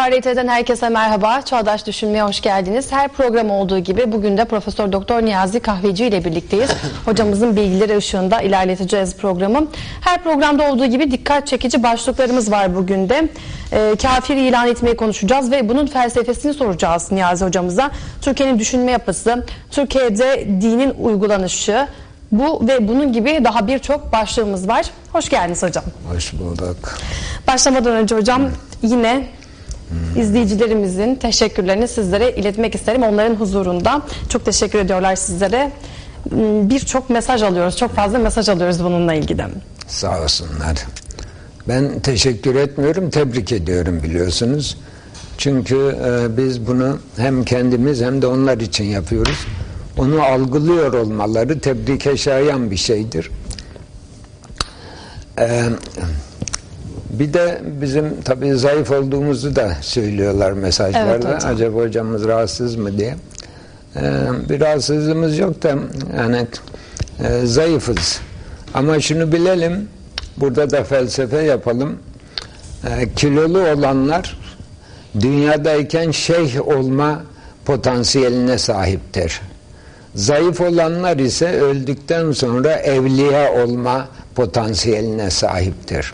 KRT'den herkese merhaba. Çağdaş Düşünmeye hoş geldiniz. Her program olduğu gibi bugün de Profesör Doktor Niyazi Kahveci ile birlikteyiz. Hocamızın bilgileri ışığında ilerleteceğiz programı. Her programda olduğu gibi dikkat çekici başlıklarımız var bugün de. Ee, kafir ilan etmeyi konuşacağız ve bunun felsefesini soracağız Niyazi hocamıza. Türkiye'nin düşünme yapısı, Türkiye'de dinin uygulanışı, bu ve bunun gibi daha birçok başlığımız var. Hoş geldiniz hocam. Hoş bulduk. Başlamadan önce hocam yine izleyicilerimizin teşekkürlerini sizlere iletmek isterim. Onların huzurunda çok teşekkür ediyorlar sizlere. Hmm, Birçok mesaj alıyoruz. Çok fazla mesaj alıyoruz bununla ilgili. Sağ olsunlar. Ben teşekkür etmiyorum, tebrik ediyorum biliyorsunuz. Çünkü e, biz bunu hem kendimiz hem de onlar için yapıyoruz. Onu algılıyor olmaları tebrike şayan bir şeydir. Ee, bir de bizim tabii zayıf olduğumuzu da söylüyorlar mesajlarda. Evet hocam. Acaba hocamız rahatsız mı diye. Ee, bir rahatsızlığımız yok da yani e, zayıfız. Ama şunu bilelim, burada da felsefe yapalım. Ee, kilolu olanlar dünyadayken şeyh olma potansiyeline sahiptir. Zayıf olanlar ise öldükten sonra evliya olma potansiyeline sahiptir.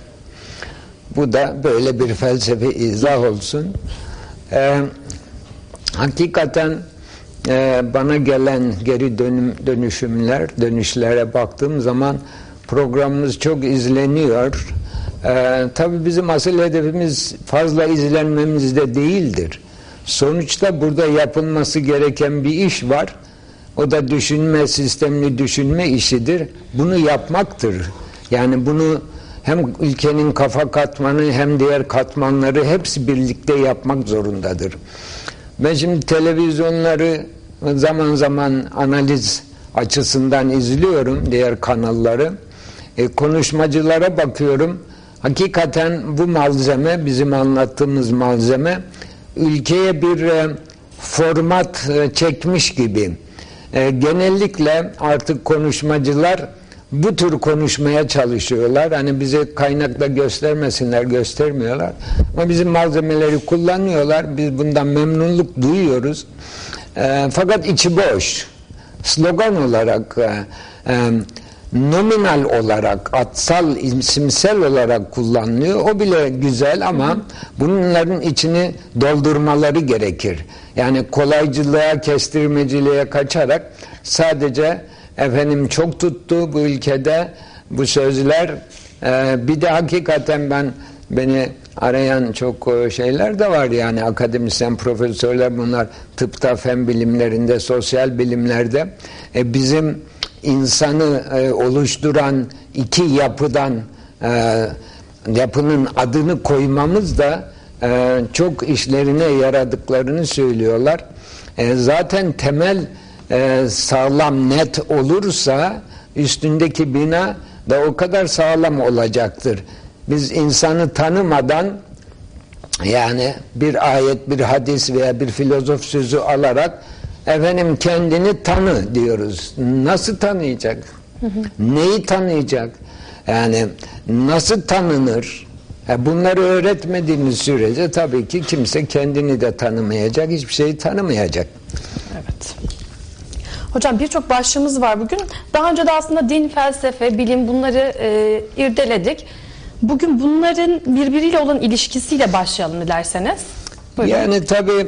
Bu da böyle bir felsefi izah olsun. Ee, hakikaten e, bana gelen geri dönüm, dönüşümler, dönüşlere baktığım zaman programımız çok izleniyor. Ee, tabii bizim asıl hedefimiz fazla izlenmemiz de değildir. Sonuçta burada yapılması gereken bir iş var. O da düşünme, sistemli düşünme işidir. Bunu yapmaktır. Yani bunu hem ülkenin kafa katmanı hem diğer katmanları hepsi birlikte yapmak zorundadır. Ben şimdi televizyonları zaman zaman analiz açısından izliyorum diğer kanalları. E, konuşmacılara bakıyorum. Hakikaten bu malzeme, bizim anlattığımız malzeme ülkeye bir e, format e, çekmiş gibi. E, genellikle artık konuşmacılar bu tür konuşmaya çalışıyorlar. Hani bize kaynakla göstermesinler, göstermiyorlar. Ama bizim malzemeleri kullanıyorlar. Biz bundan memnunluk duyuyoruz. E, fakat içi boş. Slogan olarak, e, e, nominal olarak, atsal, isimsel olarak kullanılıyor. O bile güzel ama bunların içini doldurmaları gerekir. Yani kolaycılığa, kestirmeciliğe kaçarak sadece efendim çok tuttu bu ülkede bu sözler. Ee, bir de hakikaten ben beni arayan çok e, şeyler de var yani akademisyen profesörler bunlar tıpta, fen bilimlerinde, sosyal bilimlerde. E, bizim insanı e, oluşturan iki yapıdan e, yapının adını koymamız da e, çok işlerine yaradıklarını söylüyorlar. E, zaten temel e, sağlam net olursa üstündeki bina da o kadar sağlam olacaktır. Biz insanı tanımadan yani bir ayet, bir hadis veya bir filozof sözü alarak efendim kendini tanı diyoruz. Nasıl tanıyacak? Neyi tanıyacak? Yani nasıl tanınır? E, Bunları öğretmediğimiz sürece tabii ki kimse kendini de tanımayacak, hiçbir şeyi tanımayacak. Evet. Hocam birçok başlığımız var bugün. Daha önce de aslında din, felsefe, bilim bunları e, irdeledik. Bugün bunların birbiriyle olan ilişkisiyle başlayalım dilerseniz. Buyurun. Yani tabii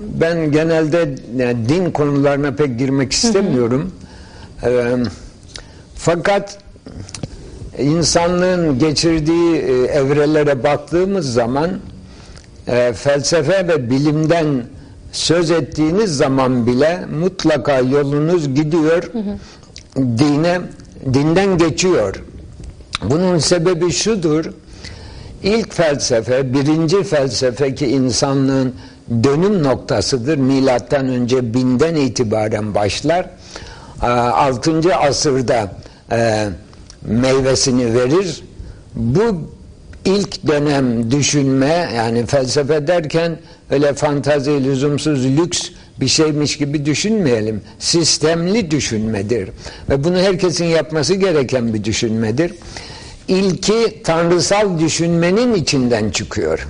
ben genelde yani din konularına pek girmek istemiyorum. Ee, fakat insanlığın geçirdiği e, evrelere baktığımız zaman e, felsefe ve bilimden söz ettiğiniz zaman bile mutlaka yolunuz gidiyor dine dinden geçiyor. Bunun sebebi şudur. İlk felsefe, birinci felsefe ki insanlığın dönüm noktasıdır. Milattan önce binden itibaren başlar. 6. asırda e, meyvesini verir. Bu ilk dönem düşünme yani felsefe derken öyle fantazi, lüzumsuz, lüks bir şeymiş gibi düşünmeyelim. Sistemli düşünmedir. Ve bunu herkesin yapması gereken bir düşünmedir. ilki tanrısal düşünmenin içinden çıkıyor.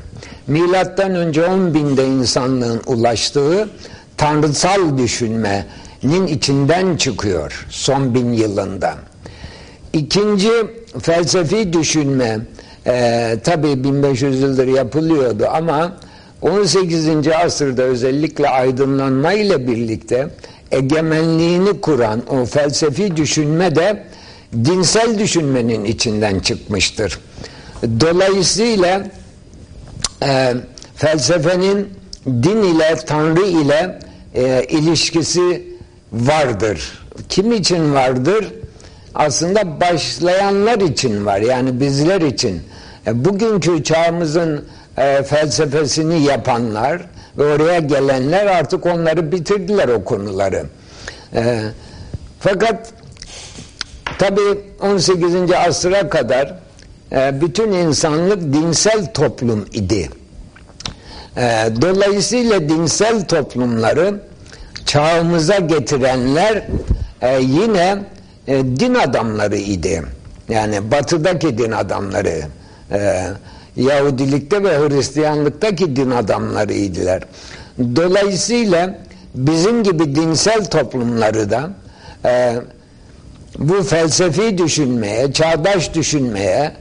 Milattan önce 10 binde insanlığın ulaştığı tanrısal düşünmenin içinden çıkıyor son bin yılında. İkinci felsefi düşünme e, tabi 1500 yıldır yapılıyordu ama 18. asırda özellikle aydınlanma ile birlikte egemenliğini kuran o felsefi düşünme de dinsel düşünmenin içinden çıkmıştır. Dolayısıyla e, felsefenin din ile Tanrı ile e, ilişkisi vardır. Kim için vardır? Aslında başlayanlar için var. Yani bizler için. E, bugünkü çağımızın e, felsefesini yapanlar ve oraya gelenler artık onları bitirdiler o konuları. E, fakat tabi 18. asıra kadar e, bütün insanlık dinsel toplum idi. E, dolayısıyla dinsel toplumları çağımıza getirenler e, yine e, din adamları idi. Yani batıdaki din adamları. E, Yahudilikte ve Hristiyanlıktaki din adamlarıydılar. Dolayısıyla bizim gibi dinsel toplumları da e, bu felsefi düşünmeye, çağdaş düşünmeye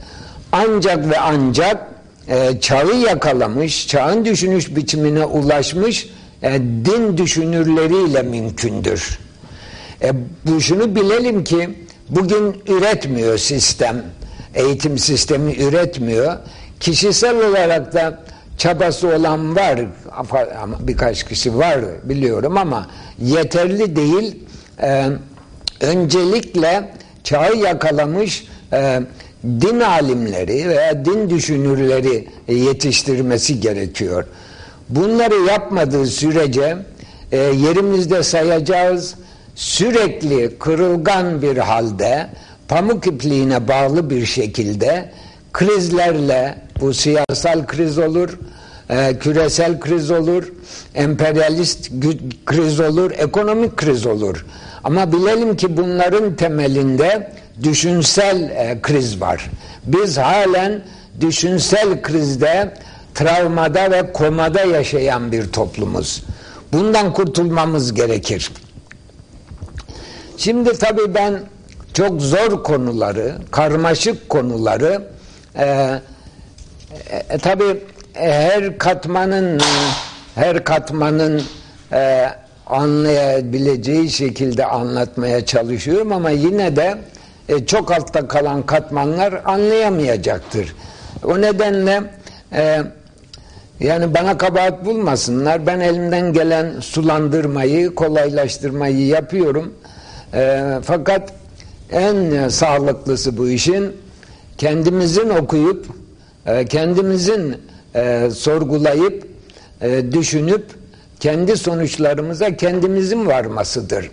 ancak ve ancak e, çağı yakalamış, çağın düşünüş biçimine ulaşmış e, din düşünürleriyle mümkündür. E, bu şunu bilelim ki bugün üretmiyor sistem, eğitim sistemi üretmiyor Kişisel olarak da çabası olan var, birkaç kişi var biliyorum ama yeterli değil. Ee, öncelikle çağı yakalamış e, din alimleri veya din düşünürleri yetiştirmesi gerekiyor. Bunları yapmadığı sürece e, yerimizde sayacağız sürekli kırılgan bir halde pamuk ipliğine bağlı bir şekilde krizlerle bu siyasal kriz olur, e, küresel kriz olur, emperyalist kriz olur, ekonomik kriz olur. Ama bilelim ki bunların temelinde düşünsel e, kriz var. Biz halen düşünsel krizde, travmada ve komada yaşayan bir toplumuz. Bundan kurtulmamız gerekir. Şimdi tabii ben çok zor konuları, karmaşık konuları e, e, tabi e, her katmanın her katmanın e, anlayabileceği şekilde anlatmaya çalışıyorum ama yine de e, çok altta kalan katmanlar anlayamayacaktır. O nedenle e, yani bana kabahat bulmasınlar. Ben elimden gelen sulandırmayı, kolaylaştırmayı yapıyorum. E, fakat en sağlıklısı bu işin kendimizin okuyup e, kendimizin e, sorgulayıp e, düşünüp kendi sonuçlarımıza kendimizin varmasıdır.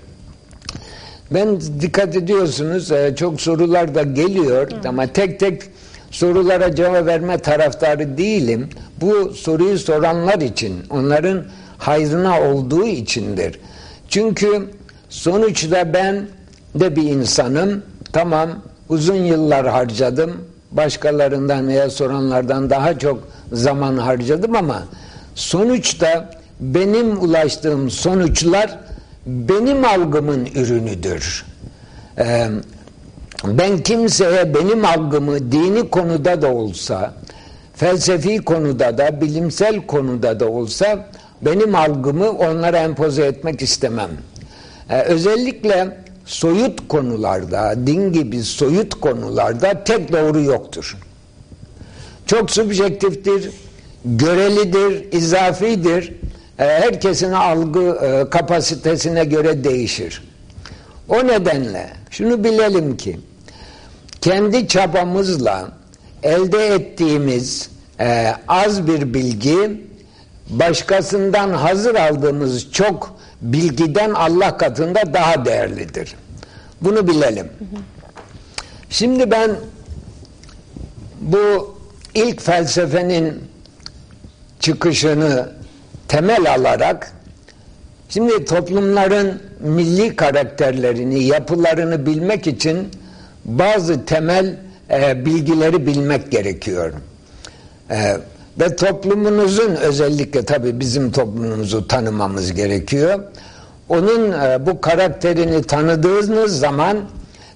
Ben dikkat ediyorsunuz çok sorular da geliyor Hı. ama tek tek sorulara cevap verme taraftarı değilim. Bu soruyu soranlar için, onların hayrına olduğu içindir. Çünkü sonuçta ben de bir insanım. Tamam uzun yıllar harcadım. Başkalarından veya soranlardan daha çok zaman harcadım ama sonuçta benim ulaştığım sonuçlar benim algımın ürünüdür. Ee, ben kimseye benim algımı dini konuda da olsa, felsefi konuda da, bilimsel konuda da olsa benim algımı onlara empoze etmek istemem. Ee, özellikle soyut konularda, din gibi soyut konularda tek doğru yoktur. Çok subjektiftir, görelidir, izafidir. E, herkesin algı e, kapasitesine göre değişir. O nedenle şunu bilelim ki kendi çabamızla elde ettiğimiz e, az bir bilgi başkasından hazır aldığımız çok bilgiden Allah katında daha değerlidir. Bunu bilelim. Şimdi ben bu ilk felsefenin çıkışını temel alarak şimdi toplumların milli karakterlerini, yapılarını bilmek için bazı temel e, bilgileri bilmek gerekiyor. E, ve toplumunuzun özellikle tabii bizim toplumumuzu tanımamız gerekiyor. Onun e, bu karakterini tanıdığınız zaman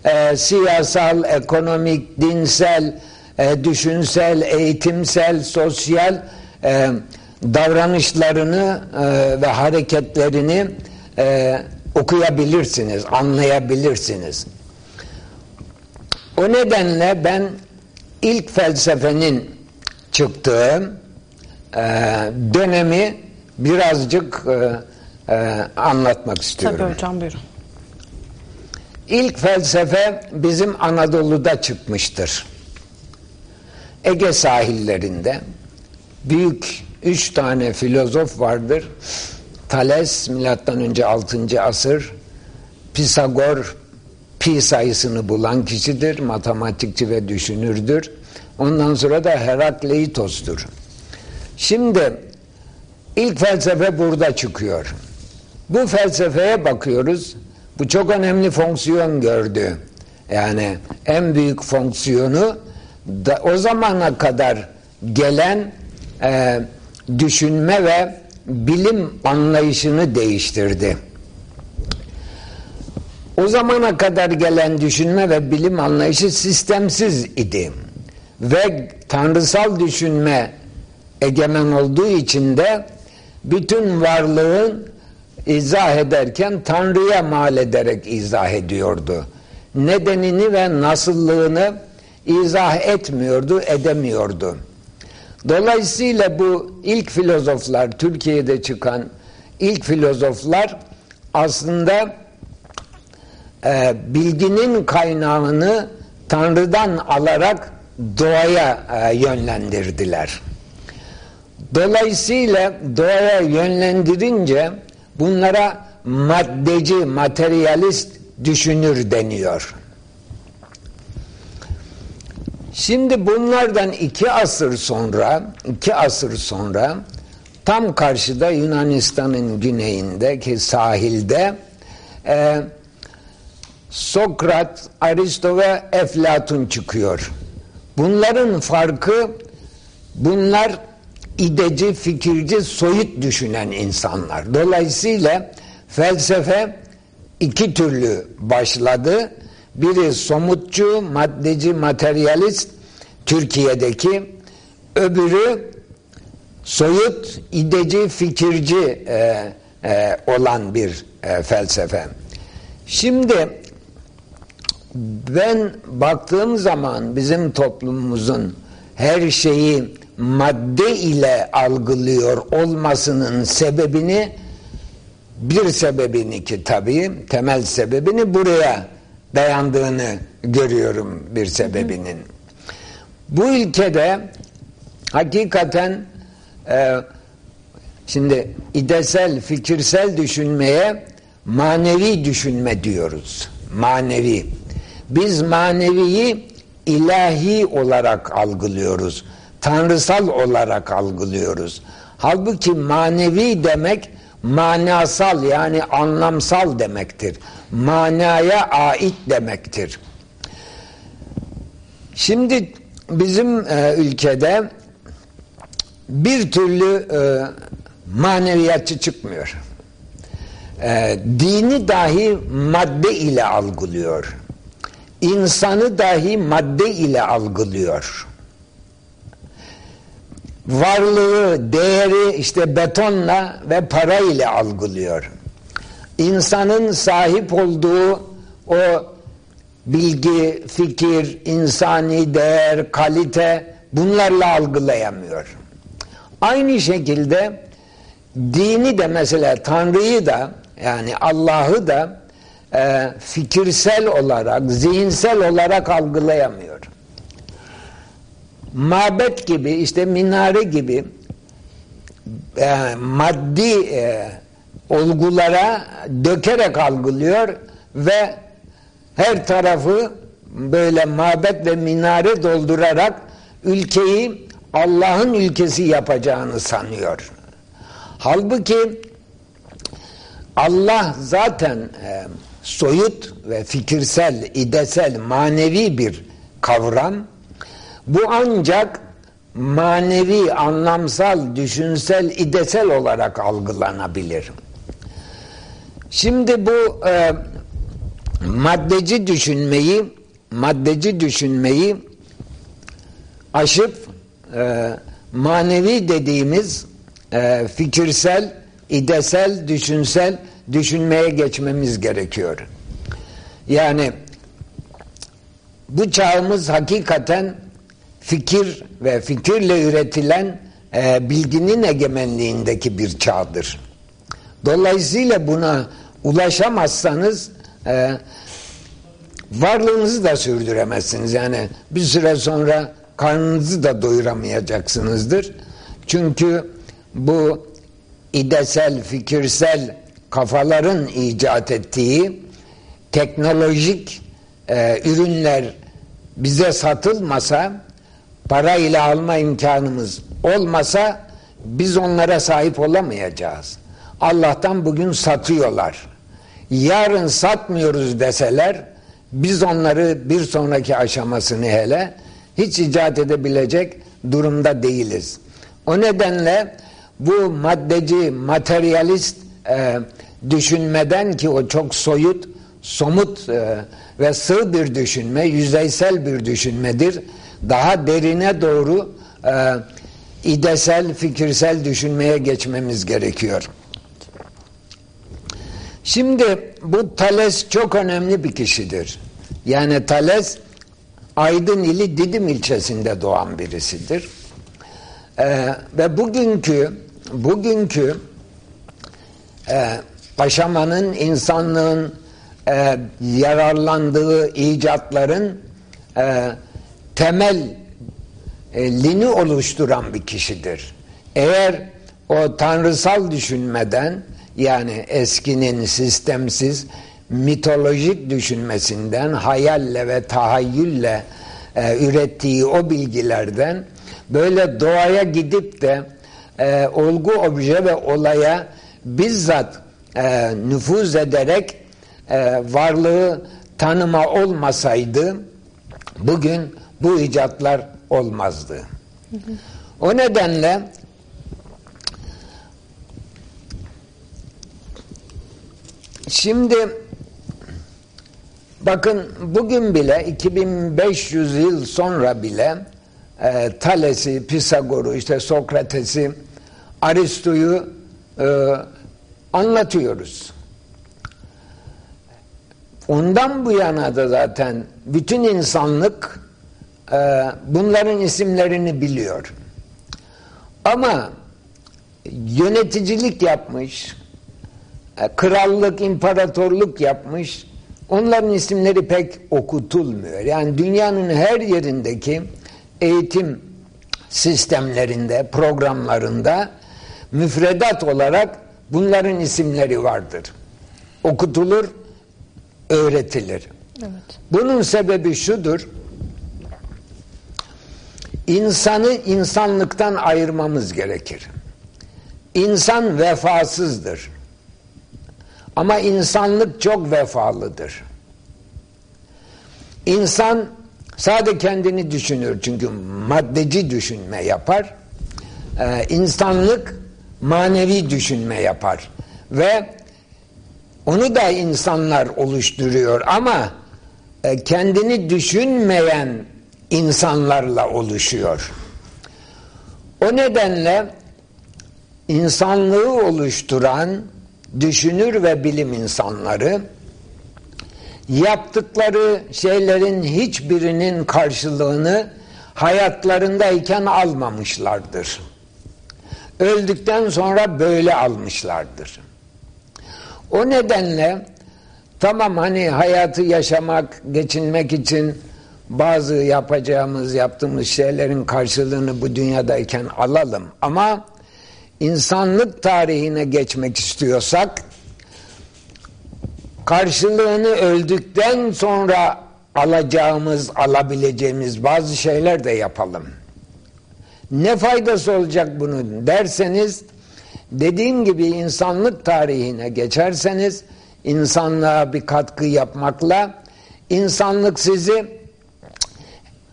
e, siyasal, ekonomik, dinsel, e, düşünsel, eğitimsel, sosyal e, davranışlarını e, ve hareketlerini e, okuyabilirsiniz, anlayabilirsiniz. O nedenle ben ilk felsefenin çıktığı e, dönemi birazcık e, e, anlatmak istiyorum. Tabii hocam buyurun. İlk felsefe bizim Anadolu'da çıkmıştır. Ege sahillerinde büyük üç tane filozof vardır. Thales milattan önce 6. asır, Pisagor pi sayısını bulan kişidir, matematikçi ve düşünürdür. Ondan sonra da Herakleitos'tur. Şimdi ilk felsefe burada çıkıyor. Bu felsefeye bakıyoruz. Bu çok önemli fonksiyon gördü. Yani en büyük fonksiyonu da o zamana kadar gelen e, düşünme ve bilim anlayışını değiştirdi. O zamana kadar gelen düşünme ve bilim anlayışı sistemsiz idi. Ve tanrısal düşünme egemen olduğu için de bütün varlığın izah ederken Tanrı'ya mal ederek izah ediyordu. Nedenini ve nasıllığını izah etmiyordu, edemiyordu. Dolayısıyla bu ilk filozoflar, Türkiye'de çıkan ilk filozoflar aslında e, bilginin kaynağını Tanrı'dan alarak doğaya e, yönlendirdiler. Dolayısıyla doğaya yönlendirince bunlara maddeci, materyalist düşünür deniyor. Şimdi bunlardan iki asır sonra, iki asır sonra tam karşıda Yunanistan'ın güneyindeki sahilde e, Sokrat, Aristo ve Eflatun çıkıyor. Bunların farkı bunlar ideci, fikirci, soyut düşünen insanlar. Dolayısıyla felsefe iki türlü başladı. Biri somutçu, maddeci, materyalist Türkiye'deki, öbürü soyut, ideci, fikirci e, e, olan bir e, felsefe. Şimdi ben baktığım zaman bizim toplumumuzun her şeyi madde ile algılıyor olmasının sebebini bir sebebini ki tabii temel sebebini buraya dayandığını görüyorum bir sebebinin. Bu ülkede hakikaten e, şimdi idesel, fikirsel düşünmeye manevi düşünme diyoruz. Manevi. Biz maneviyi ilahi olarak algılıyoruz. Tanrısal olarak algılıyoruz. Halbuki manevi demek manasal yani anlamsal demektir. Manaya ait demektir. Şimdi bizim e, ülkede bir türlü e, maneviyatçı çıkmıyor. E, dini dahi madde ile algılıyor. İnsanı dahi madde ile algılıyor varlığı, değeri işte betonla ve para ile algılıyor. İnsanın sahip olduğu o bilgi, fikir, insani değer, kalite bunlarla algılayamıyor. Aynı şekilde dini de mesela Tanrı'yı da yani Allah'ı da e, fikirsel olarak, zihinsel olarak algılayamıyor mabet gibi işte minare gibi e, maddi e, olgulara dökerek algılıyor ve her tarafı böyle mabet ve minare doldurarak ülkeyi Allah'ın ülkesi yapacağını sanıyor. Halbuki Allah zaten e, soyut ve fikirsel, idesel, manevi bir kavram. Bu ancak manevi, anlamsal, düşünsel, idesel olarak algılanabilir. Şimdi bu e, maddeci düşünmeyi maddeci düşünmeyi aşıp e, manevi dediğimiz e, fikirsel, idesel, düşünsel düşünmeye geçmemiz gerekiyor. Yani bu çağımız hakikaten fikir ve fikirle üretilen e, bilginin egemenliğindeki bir çağdır. Dolayısıyla buna ulaşamazsanız e, varlığınızı da sürdüremezsiniz. Yani bir süre sonra karnınızı da doyuramayacaksınızdır. Çünkü bu idesel, fikirsel kafaların icat ettiği teknolojik e, ürünler bize satılmasa, parayla alma imkanımız olmasa biz onlara sahip olamayacağız. Allah'tan bugün satıyorlar. Yarın satmıyoruz deseler biz onları bir sonraki aşamasını hele hiç icat edebilecek durumda değiliz. O nedenle bu maddeci, materyalist e, düşünmeden ki o çok soyut, somut e, ve sığ bir düşünme, yüzeysel bir düşünmedir. Daha derine doğru e, idesel, fikirsel düşünmeye geçmemiz gerekiyor. Şimdi bu Thales çok önemli bir kişidir. Yani Thales Aydın ili Didim ilçesinde doğan birisidir. Ee, ve bugünkü bugünkü e, aşamanın insanlığın e, yararlandığı icatların e, temelini oluşturan bir kişidir. Eğer o tanrısal düşünmeden yani eskinin sistemsiz mitolojik düşünmesinden hayalle ve tahayyülle e, ürettiği o bilgilerden böyle doğaya gidip de e, olgu obje ve olaya bizzat e, nüfuz ederek e, varlığı tanıma olmasaydı bugün bu icatlar olmazdı. O nedenle şimdi bakın bugün bile 2500 yıl sonra bile e, Thales'i, Pisagor'u, işte Sokrates'i, Aristo'yu e, anlatıyoruz. Ondan bu yana da zaten bütün insanlık e, bunların isimlerini biliyor. Ama yöneticilik yapmış, e, krallık, imparatorluk yapmış, onların isimleri pek okutulmuyor. Yani dünyanın her yerindeki eğitim sistemlerinde, programlarında müfredat olarak bunların isimleri vardır. Okutulur, öğretilir. Evet. Bunun sebebi şudur. İnsanı insanlıktan ayırmamız gerekir. İnsan vefasızdır. Ama insanlık çok vefalıdır. İnsan sadece kendini düşünür çünkü maddeci düşünme yapar. Ee, insanlık manevi düşünme yapar. Ve onu da insanlar oluşturuyor ama e, kendini düşünmeyen insanlarla oluşuyor. O nedenle insanlığı oluşturan düşünür ve bilim insanları yaptıkları şeylerin hiçbirinin karşılığını hayatlarındayken almamışlardır. Öldükten sonra böyle almışlardır. O nedenle tamam hani hayatı yaşamak, geçinmek için bazı yapacağımız, yaptığımız şeylerin karşılığını bu dünyadayken alalım. Ama insanlık tarihine geçmek istiyorsak karşılığını öldükten sonra alacağımız, alabileceğimiz bazı şeyler de yapalım. Ne faydası olacak bunun derseniz dediğim gibi insanlık tarihine geçerseniz insanlığa bir katkı yapmakla insanlık sizi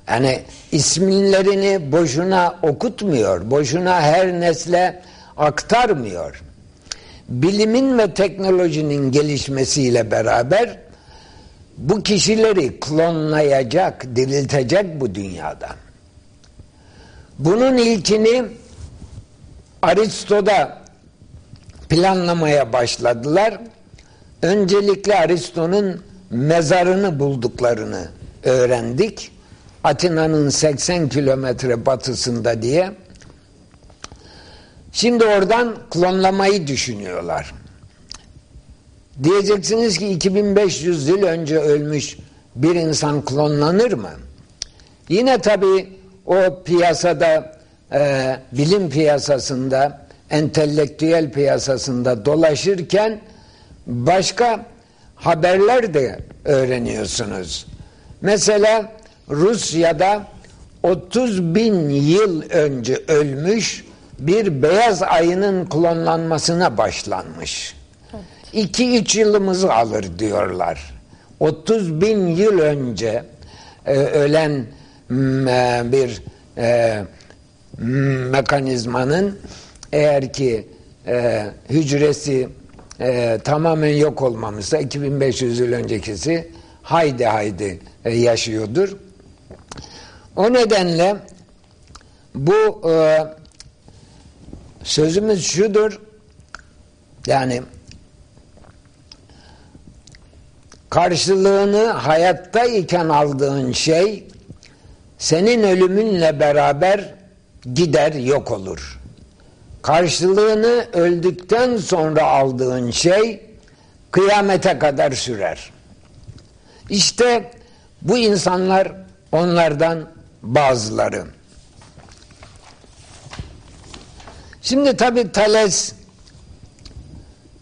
Yani isimlerini boşuna okutmuyor, boşuna her nesle aktarmıyor. Bilimin ve teknolojinin gelişmesiyle beraber bu kişileri klonlayacak, diriltecek bu dünyada. Bunun ilkini Aristo'da planlamaya başladılar. Öncelikle Aristo'nun mezarını bulduklarını öğrendik. Atina'nın 80 kilometre batısında diye. Şimdi oradan klonlamayı düşünüyorlar. Diyeceksiniz ki 2500 yıl önce ölmüş bir insan klonlanır mı? Yine tabi o piyasada, e, bilim piyasasında, entelektüel piyasasında dolaşırken başka haberler de öğreniyorsunuz. Mesela Rusya'da 30 bin yıl önce ölmüş bir beyaz ayının klonlanmasına başlanmış. 2-3 yılımızı alır diyorlar. 30 bin yıl önce e, ölen bir e, mekanizmanın eğer ki e, hücresi e, tamamen yok olmamışsa 2500 yıl öncekisi haydi haydi e, yaşıyordur. O nedenle bu e, sözümüz şudur yani karşılığını hayattayken aldığın şey senin ölümünle beraber gider yok olur. Karşılığını öldükten sonra aldığın şey kıyamete kadar sürer. İşte bu insanlar onlardan bazıları. Şimdi tabi Thales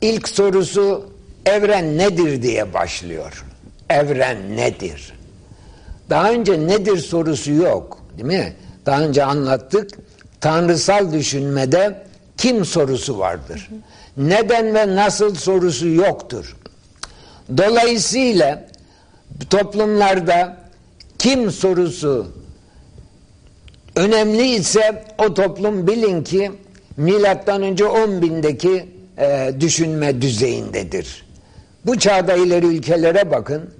ilk sorusu evren nedir diye başlıyor. Evren nedir? Daha önce nedir sorusu yok. Değil mi? Daha önce anlattık. Tanrısal düşünmede kim sorusu vardır. Neden ve nasıl sorusu yoktur. Dolayısıyla toplumlarda kim sorusu önemli ise o toplum bilin ki milattan önce 10 bindeki e, düşünme düzeyindedir. Bu çağda ileri ülkelere bakın.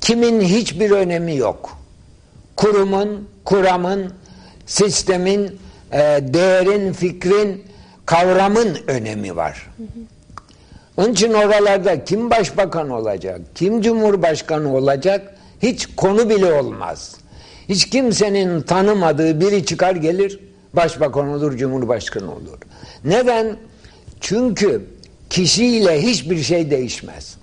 Kimin hiçbir önemi yok. Kurumun, kuramın, sistemin, e, değerin, fikrin, kavramın önemi var. Onun için oralarda kim başbakan olacak, kim cumhurbaşkanı olacak hiç konu bile olmaz. Hiç kimsenin tanımadığı biri çıkar gelir, başbakan olur, cumhurbaşkanı olur. Neden? Çünkü kişiyle hiçbir şey değişmez.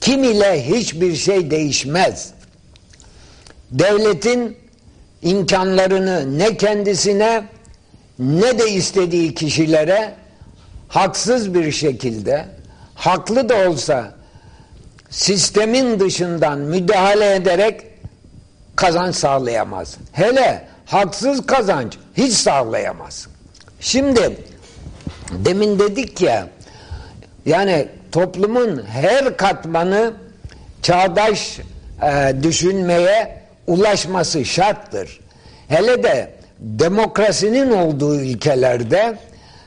Kim ile hiçbir şey değişmez. Devletin imkanlarını ne kendisine ne de istediği kişilere haksız bir şekilde haklı da olsa sistemin dışından müdahale ederek kazanç sağlayamaz. Hele haksız kazanç hiç sağlayamaz. Şimdi demin dedik ya yani toplumun her katmanı çağdaş e, düşünmeye ulaşması şarttır. Hele de demokrasinin olduğu ülkelerde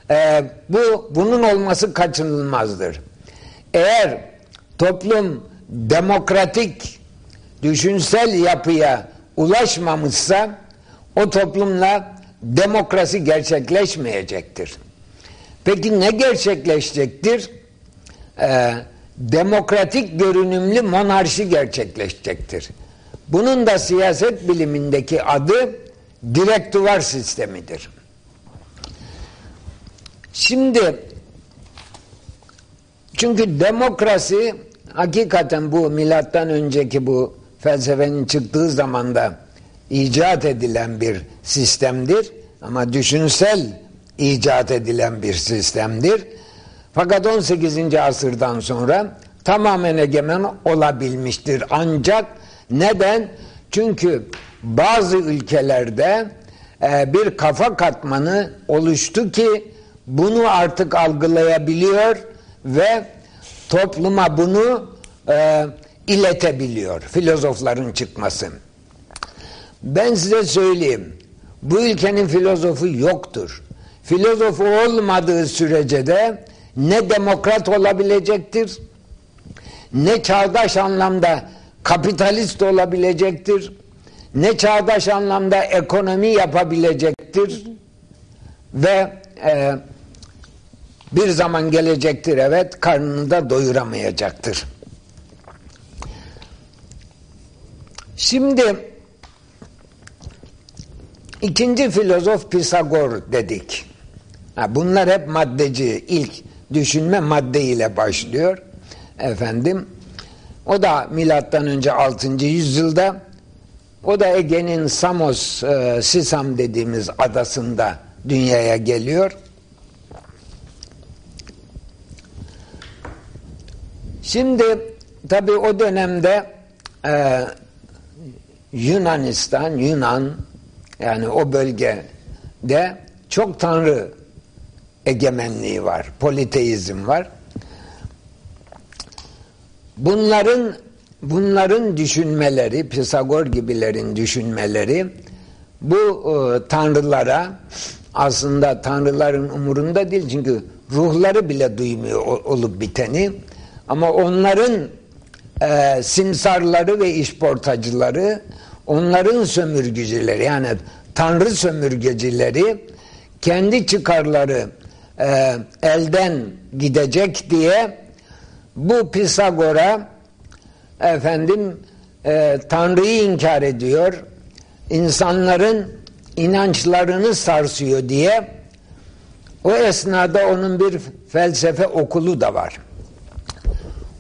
e, bu bunun olması kaçınılmazdır. Eğer toplum demokratik düşünsel yapıya ulaşmamışsa o toplumla demokrasi gerçekleşmeyecektir. Peki ne gerçekleşecektir? Ee, demokratik görünümlü monarşi gerçekleşecektir. Bunun da siyaset bilimindeki adı direktüvar sistemidir. Şimdi çünkü demokrasi hakikaten bu milattan önceki bu felsefenin çıktığı zamanda icat edilen bir sistemdir ama düşünsel icat edilen bir sistemdir. Fakat 18. asırdan sonra tamamen egemen olabilmiştir. Ancak neden? Çünkü bazı ülkelerde e, bir kafa katmanı oluştu ki bunu artık algılayabiliyor ve topluma bunu e, iletebiliyor. Filozofların çıkması. Ben size söyleyeyim. Bu ülkenin filozofu yoktur. Filozofu olmadığı sürece de ne demokrat olabilecektir, ne çağdaş anlamda kapitalist olabilecektir, ne çağdaş anlamda ekonomi yapabilecektir ve e, bir zaman gelecektir evet karnını da doyuramayacaktır. Şimdi ikinci filozof Pisagor dedik. Bunlar hep maddeci. İlk düşünme madde ile başlıyor. Efendim o da milattan önce 6. yüzyılda o da Ege'nin Samos e, Sisam dediğimiz adasında dünyaya geliyor. Şimdi tabi o dönemde e, Yunanistan, Yunan yani o bölgede çok tanrı egemenliği var, politeizm var. Bunların bunların düşünmeleri, Pisagor gibilerin düşünmeleri bu e, tanrılara aslında tanrıların umurunda değil çünkü ruhları bile duymuyor olup biteni ama onların e, simsarları ve işportacıları onların sömürgücüleri yani tanrı sömürgecileri kendi çıkarları e, elden gidecek diye bu Pisagor'a efendim e, Tanrı'yı inkar ediyor insanların inançlarını sarsıyor diye o esnada onun bir felsefe okulu da var.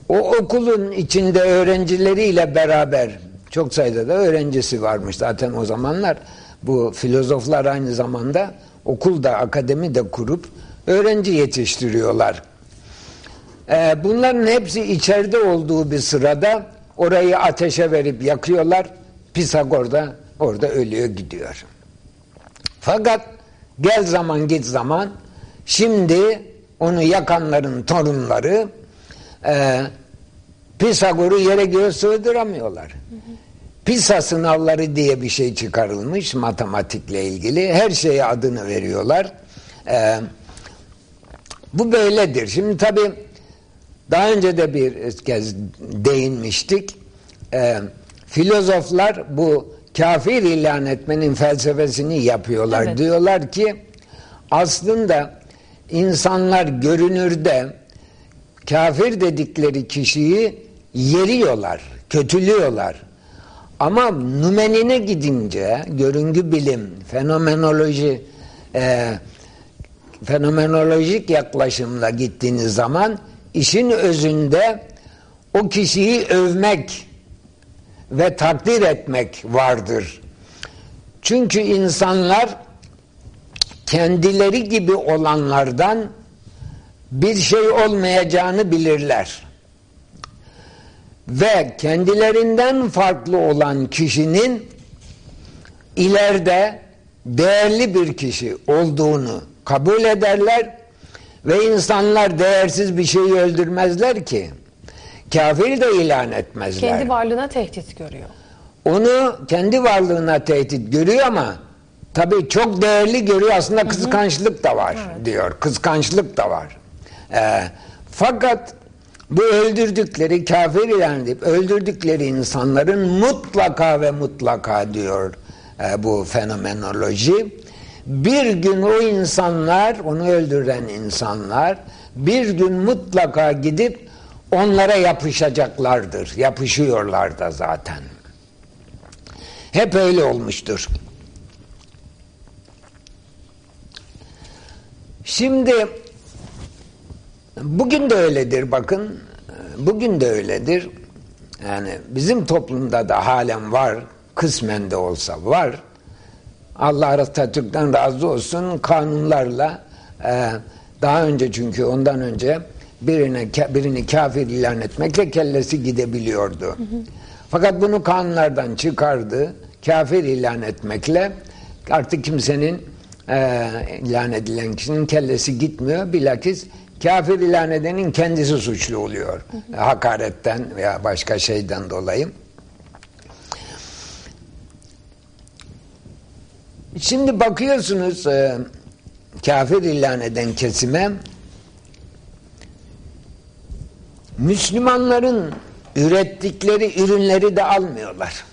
O okulun içinde öğrencileriyle beraber çok sayıda da öğrencisi varmış zaten o zamanlar. Bu filozoflar aynı zamanda okulda, akademi de kurup öğrenci yetiştiriyorlar. Ee, bunların hepsi içeride olduğu bir sırada orayı ateşe verip yakıyorlar. Pisagor da orada ölüyor gidiyor. Fakat gel zaman git zaman şimdi onu yakanların torunları e, Pisagor'u yere göğe sığdıramıyorlar. Pisa sınavları diye bir şey çıkarılmış matematikle ilgili. Her şeye adını veriyorlar. Ee, bu böyledir. Şimdi tabi daha önce de bir kez değinmiştik. Ee, filozoflar bu kafir ilan etmenin felsefesini yapıyorlar. Evet. Diyorlar ki aslında insanlar görünürde kafir dedikleri kişiyi yeriyorlar, kötülüyorlar. Ama nümenine gidince görüngü bilim, fenomenoloji e, fenomenolojik yaklaşımla gittiğiniz zaman işin özünde o kişiyi övmek ve takdir etmek vardır. Çünkü insanlar kendileri gibi olanlardan bir şey olmayacağını bilirler. Ve kendilerinden farklı olan kişinin ileride değerli bir kişi olduğunu kabul ederler ve insanlar değersiz bir şeyi öldürmezler ki. Kafir de ilan etmezler. Kendi varlığına tehdit görüyor. Onu kendi varlığına tehdit görüyor ama tabii çok değerli görüyor. Aslında kıskançlık da var evet. diyor. Kıskançlık da var. Ee, fakat bu öldürdükleri kafir ilan edip öldürdükleri insanların mutlaka ve mutlaka diyor e, bu fenomenoloji bir gün o insanlar onu öldüren insanlar bir gün mutlaka gidip onlara yapışacaklardır yapışıyorlar da zaten hep öyle olmuştur şimdi Bugün de öyledir bakın. Bugün de öyledir. Yani bizim toplumda da halen var. Kısmen de olsa var. Allah Atatürk'ten razı olsun kanunlarla e, daha önce çünkü ondan önce birine birini kafir ilan etmekle kellesi gidebiliyordu. Hı hı. Fakat bunu kanunlardan çıkardı. Kafir ilan etmekle artık kimsenin e, ilan edilen kişinin kellesi gitmiyor. Bilakis kafir ilan edenin kendisi suçlu oluyor. Hı hı. Hakaretten veya başka şeyden dolayı. Şimdi bakıyorsunuz e, kafir ilan eden kesime Müslümanların ürettikleri ürünleri de almıyorlar.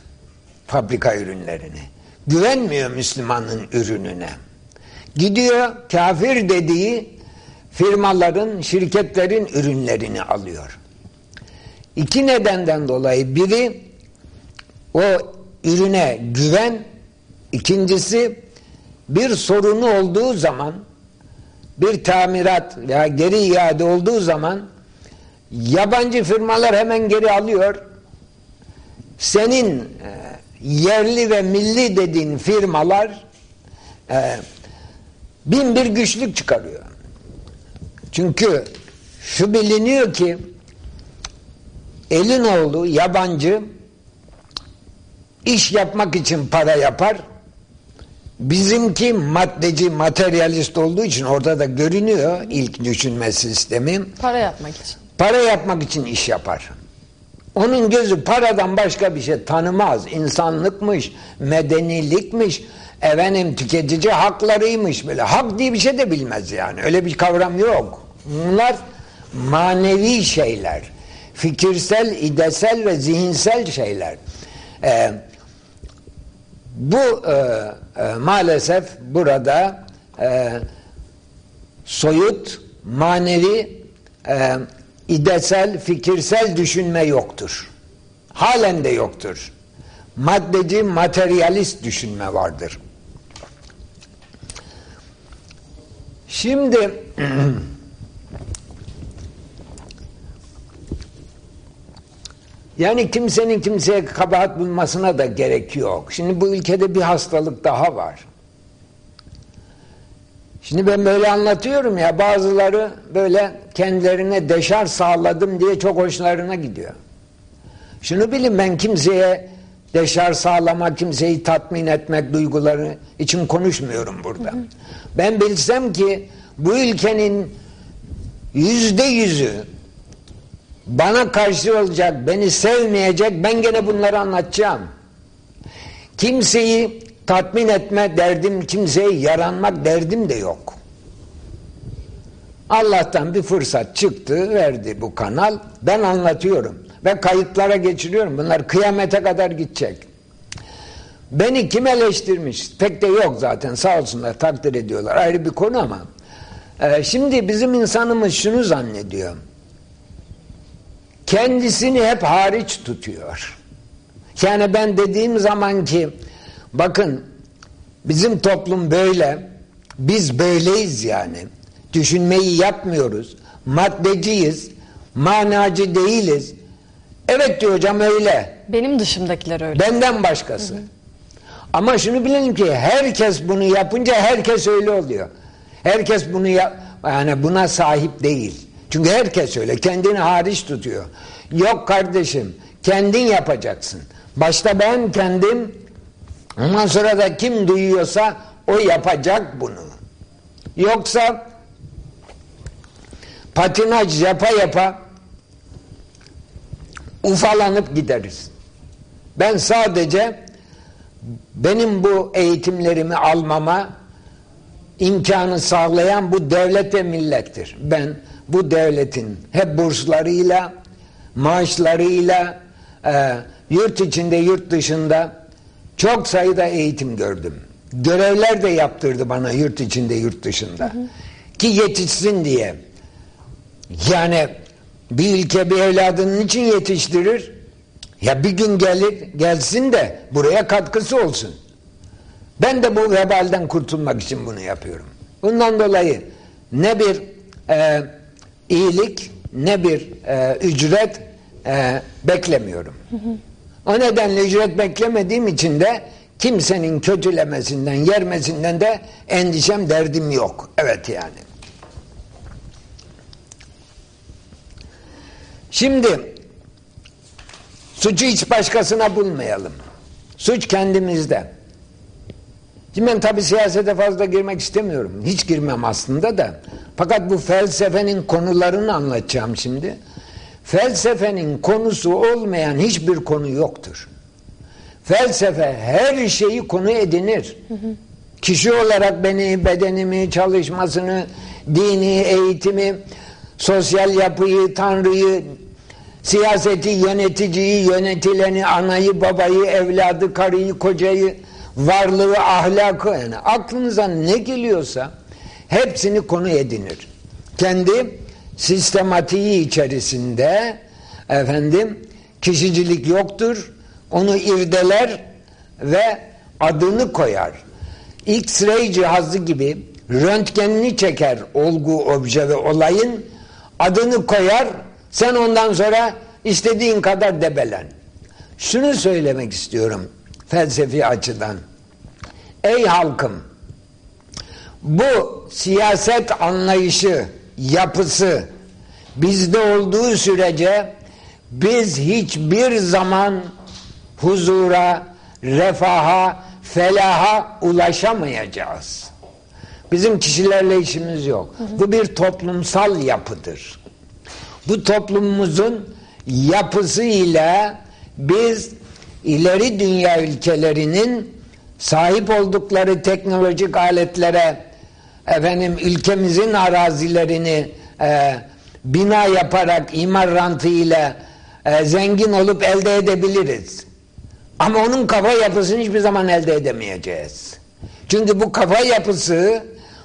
Fabrika ürünlerini. Güvenmiyor Müslümanın ürününe. Gidiyor kafir dediği firmaların, şirketlerin ürünlerini alıyor. İki nedenden dolayı biri o ürüne güven, ikincisi bir sorunu olduğu zaman bir tamirat veya geri iade olduğu zaman yabancı firmalar hemen geri alıyor. Senin e, yerli ve milli dediğin firmalar e, bin bir güçlük çıkarıyor. Çünkü şu biliniyor ki Elinoğlu yabancı iş yapmak için para yapar. Bizimki maddeci, materyalist olduğu için orada da görünüyor ilk düşünme sistemi. Para yapmak için. Para yapmak için iş yapar. Onun gözü paradan başka bir şey tanımaz. İnsanlıkmış, medenilikmiş, efendim tüketici haklarıymış böyle. Hak diye bir şey de bilmez yani. Öyle bir kavram yok. Bunlar manevi şeyler. Fikirsel, idesel ve zihinsel şeyler. Ee, bu e, e, maalesef burada e, soyut, manevi, e, idesel, fikirsel düşünme yoktur. Halen de yoktur. Maddeci, materyalist düşünme vardır. Şimdi yani kimsenin kimseye kabahat bulmasına da gerek yok. Şimdi bu ülkede bir hastalık daha var. Şimdi ben böyle anlatıyorum ya bazıları böyle kendilerine deşar sağladım diye çok hoşlarına gidiyor. Şunu bilin ben kimseye deşar sağlamak, kimseyi tatmin etmek duyguları için konuşmuyorum burada. Hı hı. Ben bilsem ki bu ülkenin yüzde yüzü bana karşı olacak, beni sevmeyecek, ben gene bunları anlatacağım. Kimseyi tatmin etme derdim, kimseye yaranmak derdim de yok. Allah'tan bir fırsat çıktı, verdi bu kanal. Ben anlatıyorum ve kayıtlara geçiriyorum. Bunlar kıyamete kadar gidecek. Beni kim eleştirmiş? Pek de yok zaten sağ olsunlar takdir ediyorlar. Ayrı bir konu ama. Ee, şimdi bizim insanımız şunu zannediyor. Kendisini hep hariç tutuyor. Yani ben dediğim zaman ki bakın bizim toplum böyle biz böyleyiz yani. Düşünmeyi yapmıyoruz. Maddeciyiz. Manacı değiliz. Evet diyor hocam öyle. Benim dışımdakiler öyle. Benden başkası. Hı hı. Ama şunu bilelim ki herkes bunu yapınca herkes öyle oluyor. Herkes bunu yap yani buna sahip değil. Çünkü herkes öyle. Kendini hariç tutuyor. Yok kardeşim kendin yapacaksın. Başta ben kendim ondan sonra da kim duyuyorsa o yapacak bunu. Yoksa patinaj yapa yapa ufalanıp gideriz. Ben sadece benim bu eğitimlerimi almama imkanı sağlayan bu devlet ve millettir. Ben bu devletin hep burslarıyla, maaşlarıyla, e, yurt içinde, yurt dışında çok sayıda eğitim gördüm. Görevler de yaptırdı bana yurt içinde, yurt dışında. Hı hı. Ki yetişsin diye. Yani bir ülke bir evladının için yetiştirir. Ya bir gün gelir, gelsin de buraya katkısı olsun. Ben de bu vebalden kurtulmak için bunu yapıyorum. Bundan dolayı ne bir e, iyilik ne bir e, ücret e, beklemiyorum. O nedenle ücret beklemediğim için de kimsenin kötülemesinden, yermesinden de endişem, derdim yok. Evet yani. Şimdi suçu hiç başkasına bulmayalım. Suç kendimizde. Şimdi ben tabi siyasete fazla girmek istemiyorum. Hiç girmem aslında da. Fakat bu felsefenin konularını anlatacağım şimdi. Felsefenin konusu olmayan hiçbir konu yoktur. Felsefe her şeyi konu edinir. Kişi olarak beni, bedenimi, çalışmasını, dini, eğitimi, sosyal yapıyı, tanrıyı, siyaseti, yöneticiyi, yönetileni, anayı, babayı, evladı, karıyı, kocayı, varlığı, ahlakı yani aklınıza ne geliyorsa hepsini konu edinir. Kendi sistematiği içerisinde efendim kişicilik yoktur. Onu irdeler ve adını koyar. X-ray cihazı gibi röntgenini çeker olgu, obje ve olayın adını koyar sen ondan sonra istediğin kadar debelen. Şunu söylemek istiyorum felsefi açıdan. Ey halkım bu siyaset anlayışı, yapısı bizde olduğu sürece biz hiçbir zaman huzura, refaha, felaha ulaşamayacağız. Bizim kişilerle işimiz yok. Bu bir toplumsal yapıdır. Bu toplumumuzun yapısı ile biz ileri dünya ülkelerinin sahip oldukları teknolojik aletlere efendim ülkemizin arazilerini e, bina yaparak imar rantı ile e, zengin olup elde edebiliriz. Ama onun kafa yapısını hiçbir zaman elde edemeyeceğiz. Çünkü bu kafa yapısı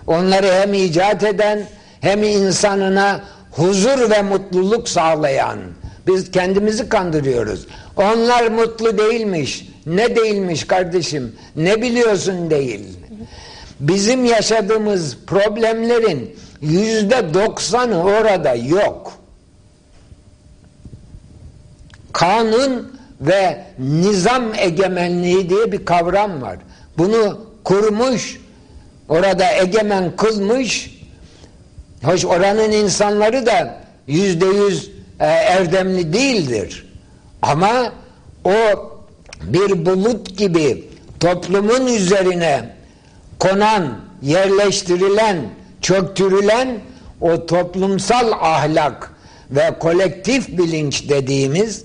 onları hem icat eden hem insanına huzur ve mutluluk sağlayan. Biz kendimizi kandırıyoruz. Onlar mutlu değilmiş. Ne değilmiş kardeşim? Ne biliyorsun değil. Bizim yaşadığımız problemlerin yüzde doksanı orada yok. Kanun ve nizam egemenliği diye bir kavram var. Bunu kurmuş, orada egemen kılmış. Hoş oranın insanları da yüzde yüz e, erdemli değildir. Ama o bir bulut gibi toplumun üzerine konan, yerleştirilen, çöktürülen o toplumsal ahlak ve kolektif bilinç dediğimiz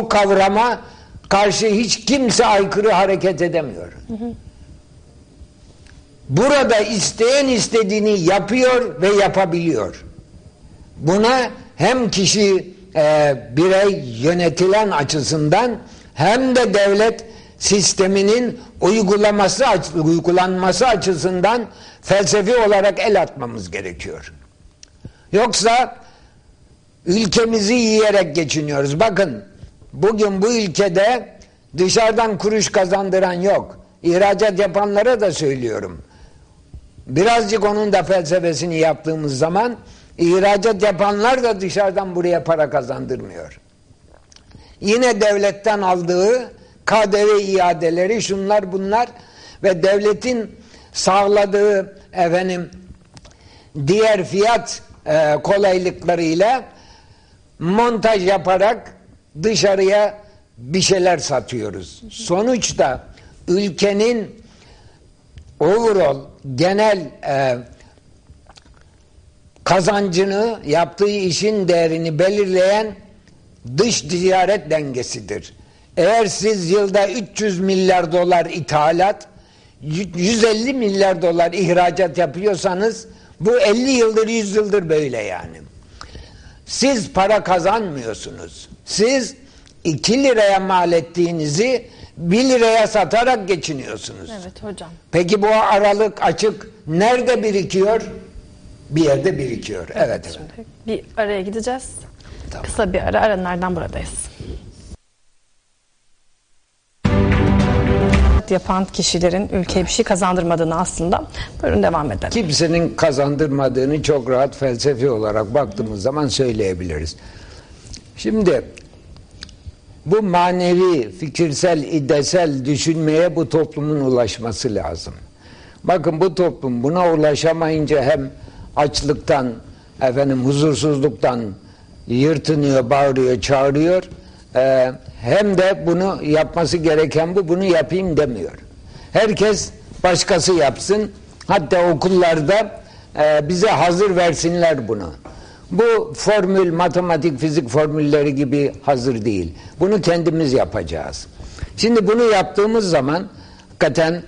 o kavrama karşı hiç kimse aykırı hareket edemiyor. Burada isteyen istediğini yapıyor ve yapabiliyor. Buna hem kişi e, birey yönetilen açısından hem de devlet sisteminin uygulaması uygulanması açısından felsefi olarak el atmamız gerekiyor. Yoksa ülkemizi yiyerek geçiniyoruz. Bakın bugün bu ülkede dışarıdan kuruş kazandıran yok. İhracat yapanlara da söylüyorum. Birazcık onun da felsefesini yaptığımız zaman ihracat yapanlar da dışarıdan buraya para kazandırmıyor. Yine devletten aldığı KDV iadeleri şunlar bunlar ve devletin sağladığı efendim diğer fiyat e, kolaylıklarıyla montaj yaparak dışarıya bir şeyler satıyoruz. Sonuçta ülkenin overall genel e, kazancını yaptığı işin değerini belirleyen dış ticaret dengesidir. Eğer siz yılda 300 milyar dolar ithalat 150 milyar dolar ihracat yapıyorsanız bu 50 yıldır 100 yıldır böyle yani. Siz para kazanmıyorsunuz. Siz 2 liraya mal ettiğinizi 1 liraya satarak geçiniyorsunuz. Evet hocam. Peki bu aralık açık nerede birikiyor? Bir yerde birikiyor. Evet. evet. Şimdi bir araya gideceğiz. Tamam. Kısa bir ara aranlardan buradayız. yapan kişilerin ülkeye bir şey kazandırmadığını aslında buyurun devam edelim. Kimsenin kazandırmadığını çok rahat felsefi olarak baktığımız zaman söyleyebiliriz. Şimdi bu manevi, fikirsel, idesel düşünmeye bu toplumun ulaşması lazım. Bakın bu toplum buna ulaşamayınca hem açlıktan, efendim huzursuzluktan yırtınıyor, bağırıyor, çağırıyor. Ee, hem de bunu yapması gereken bu, bunu yapayım demiyor. Herkes başkası yapsın. Hatta okullarda e, bize hazır versinler bunu. Bu formül, matematik, fizik formülleri gibi hazır değil. Bunu kendimiz yapacağız. Şimdi bunu yaptığımız zaman hakikaten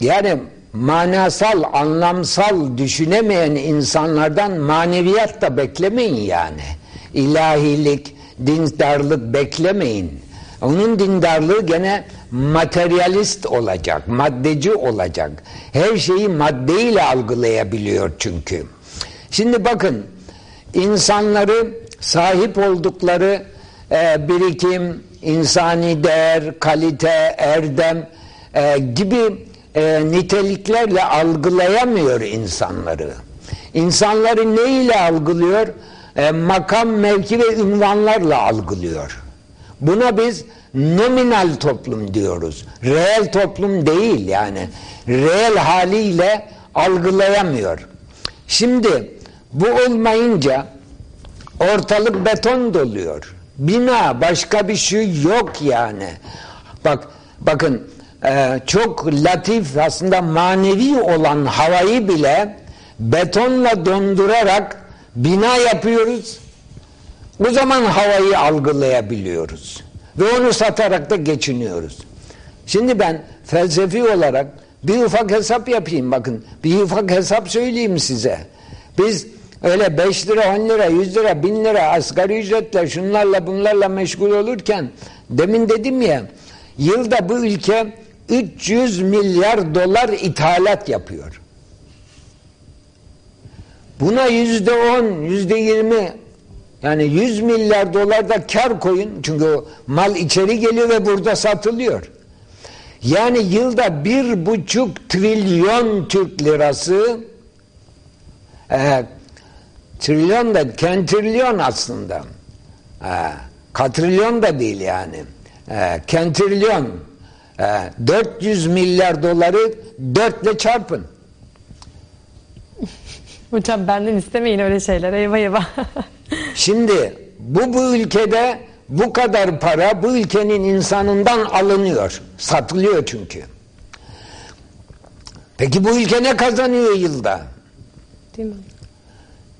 Yani manasal, anlamsal düşünemeyen insanlardan maneviyat da beklemeyin yani. İlahilik, dindarlık beklemeyin. Onun dindarlığı gene materyalist olacak, maddeci olacak. Her şeyi maddeyle algılayabiliyor çünkü. Şimdi bakın, insanları sahip oldukları e, birikim, insani değer, kalite, erdem e, gibi e, niteliklerle algılayamıyor insanları. İnsanları ne ile algılıyor? E, makam, mevki ve ünvanlarla algılıyor. Buna biz nominal toplum diyoruz. Reel toplum değil yani. Reel haliyle algılayamıyor. Şimdi bu olmayınca ortalık beton doluyor. Bina başka bir şey yok yani. Bak bakın e, çok latif aslında manevi olan havayı bile betonla dondurarak bina yapıyoruz. O zaman havayı algılayabiliyoruz. Ve onu satarak da geçiniyoruz. Şimdi ben felsefi olarak bir ufak hesap yapayım bakın. Bir ufak hesap söyleyeyim size. Biz öyle 5 lira, 10 lira, 100 lira, 1000 lira asgari ücretle şunlarla bunlarla meşgul olurken demin dedim ya yılda bu ülke 300 milyar dolar ithalat yapıyor. Buna yüzde on, yüzde yirmi yani 100 milyar dolar da kar koyun. Çünkü mal içeri geliyor ve burada satılıyor. Yani yılda bir buçuk trilyon Türk lirası e, trilyon da kentrilyon aslında. E, katrilyon da değil yani. E, kentrilyon 400 milyar doları dörtle çarpın. Hocam benden istemeyin öyle şeyler. Eyvah eyvah. Şimdi bu bu ülkede bu kadar para bu ülkenin insanından alınıyor. Satılıyor çünkü. Peki bu ülke ne kazanıyor yılda? Değil mi?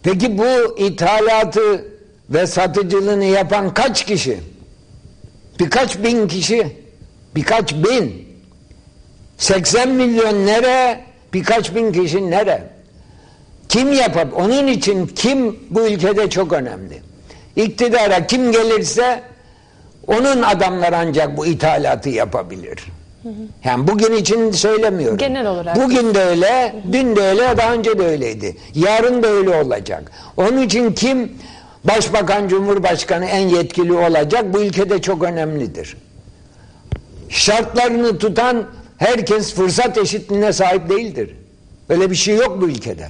Peki bu ithalatı ve satıcılığını yapan kaç kişi? Birkaç bin kişi. Birkaç bin. 80 milyon nere? Birkaç bin kişi nere? Kim yapar? Onun için kim bu ülkede çok önemli. İktidara kim gelirse onun adamları ancak bu ithalatı yapabilir. Yani bugün için söylemiyorum. Genel olarak. Bugün de öyle, dün de öyle, daha önce de öyleydi. Yarın da öyle olacak. Onun için kim başbakan, cumhurbaşkanı en yetkili olacak bu ülkede çok önemlidir. Şartlarını tutan herkes fırsat eşitliğine sahip değildir. Öyle bir şey yok bu ülkede.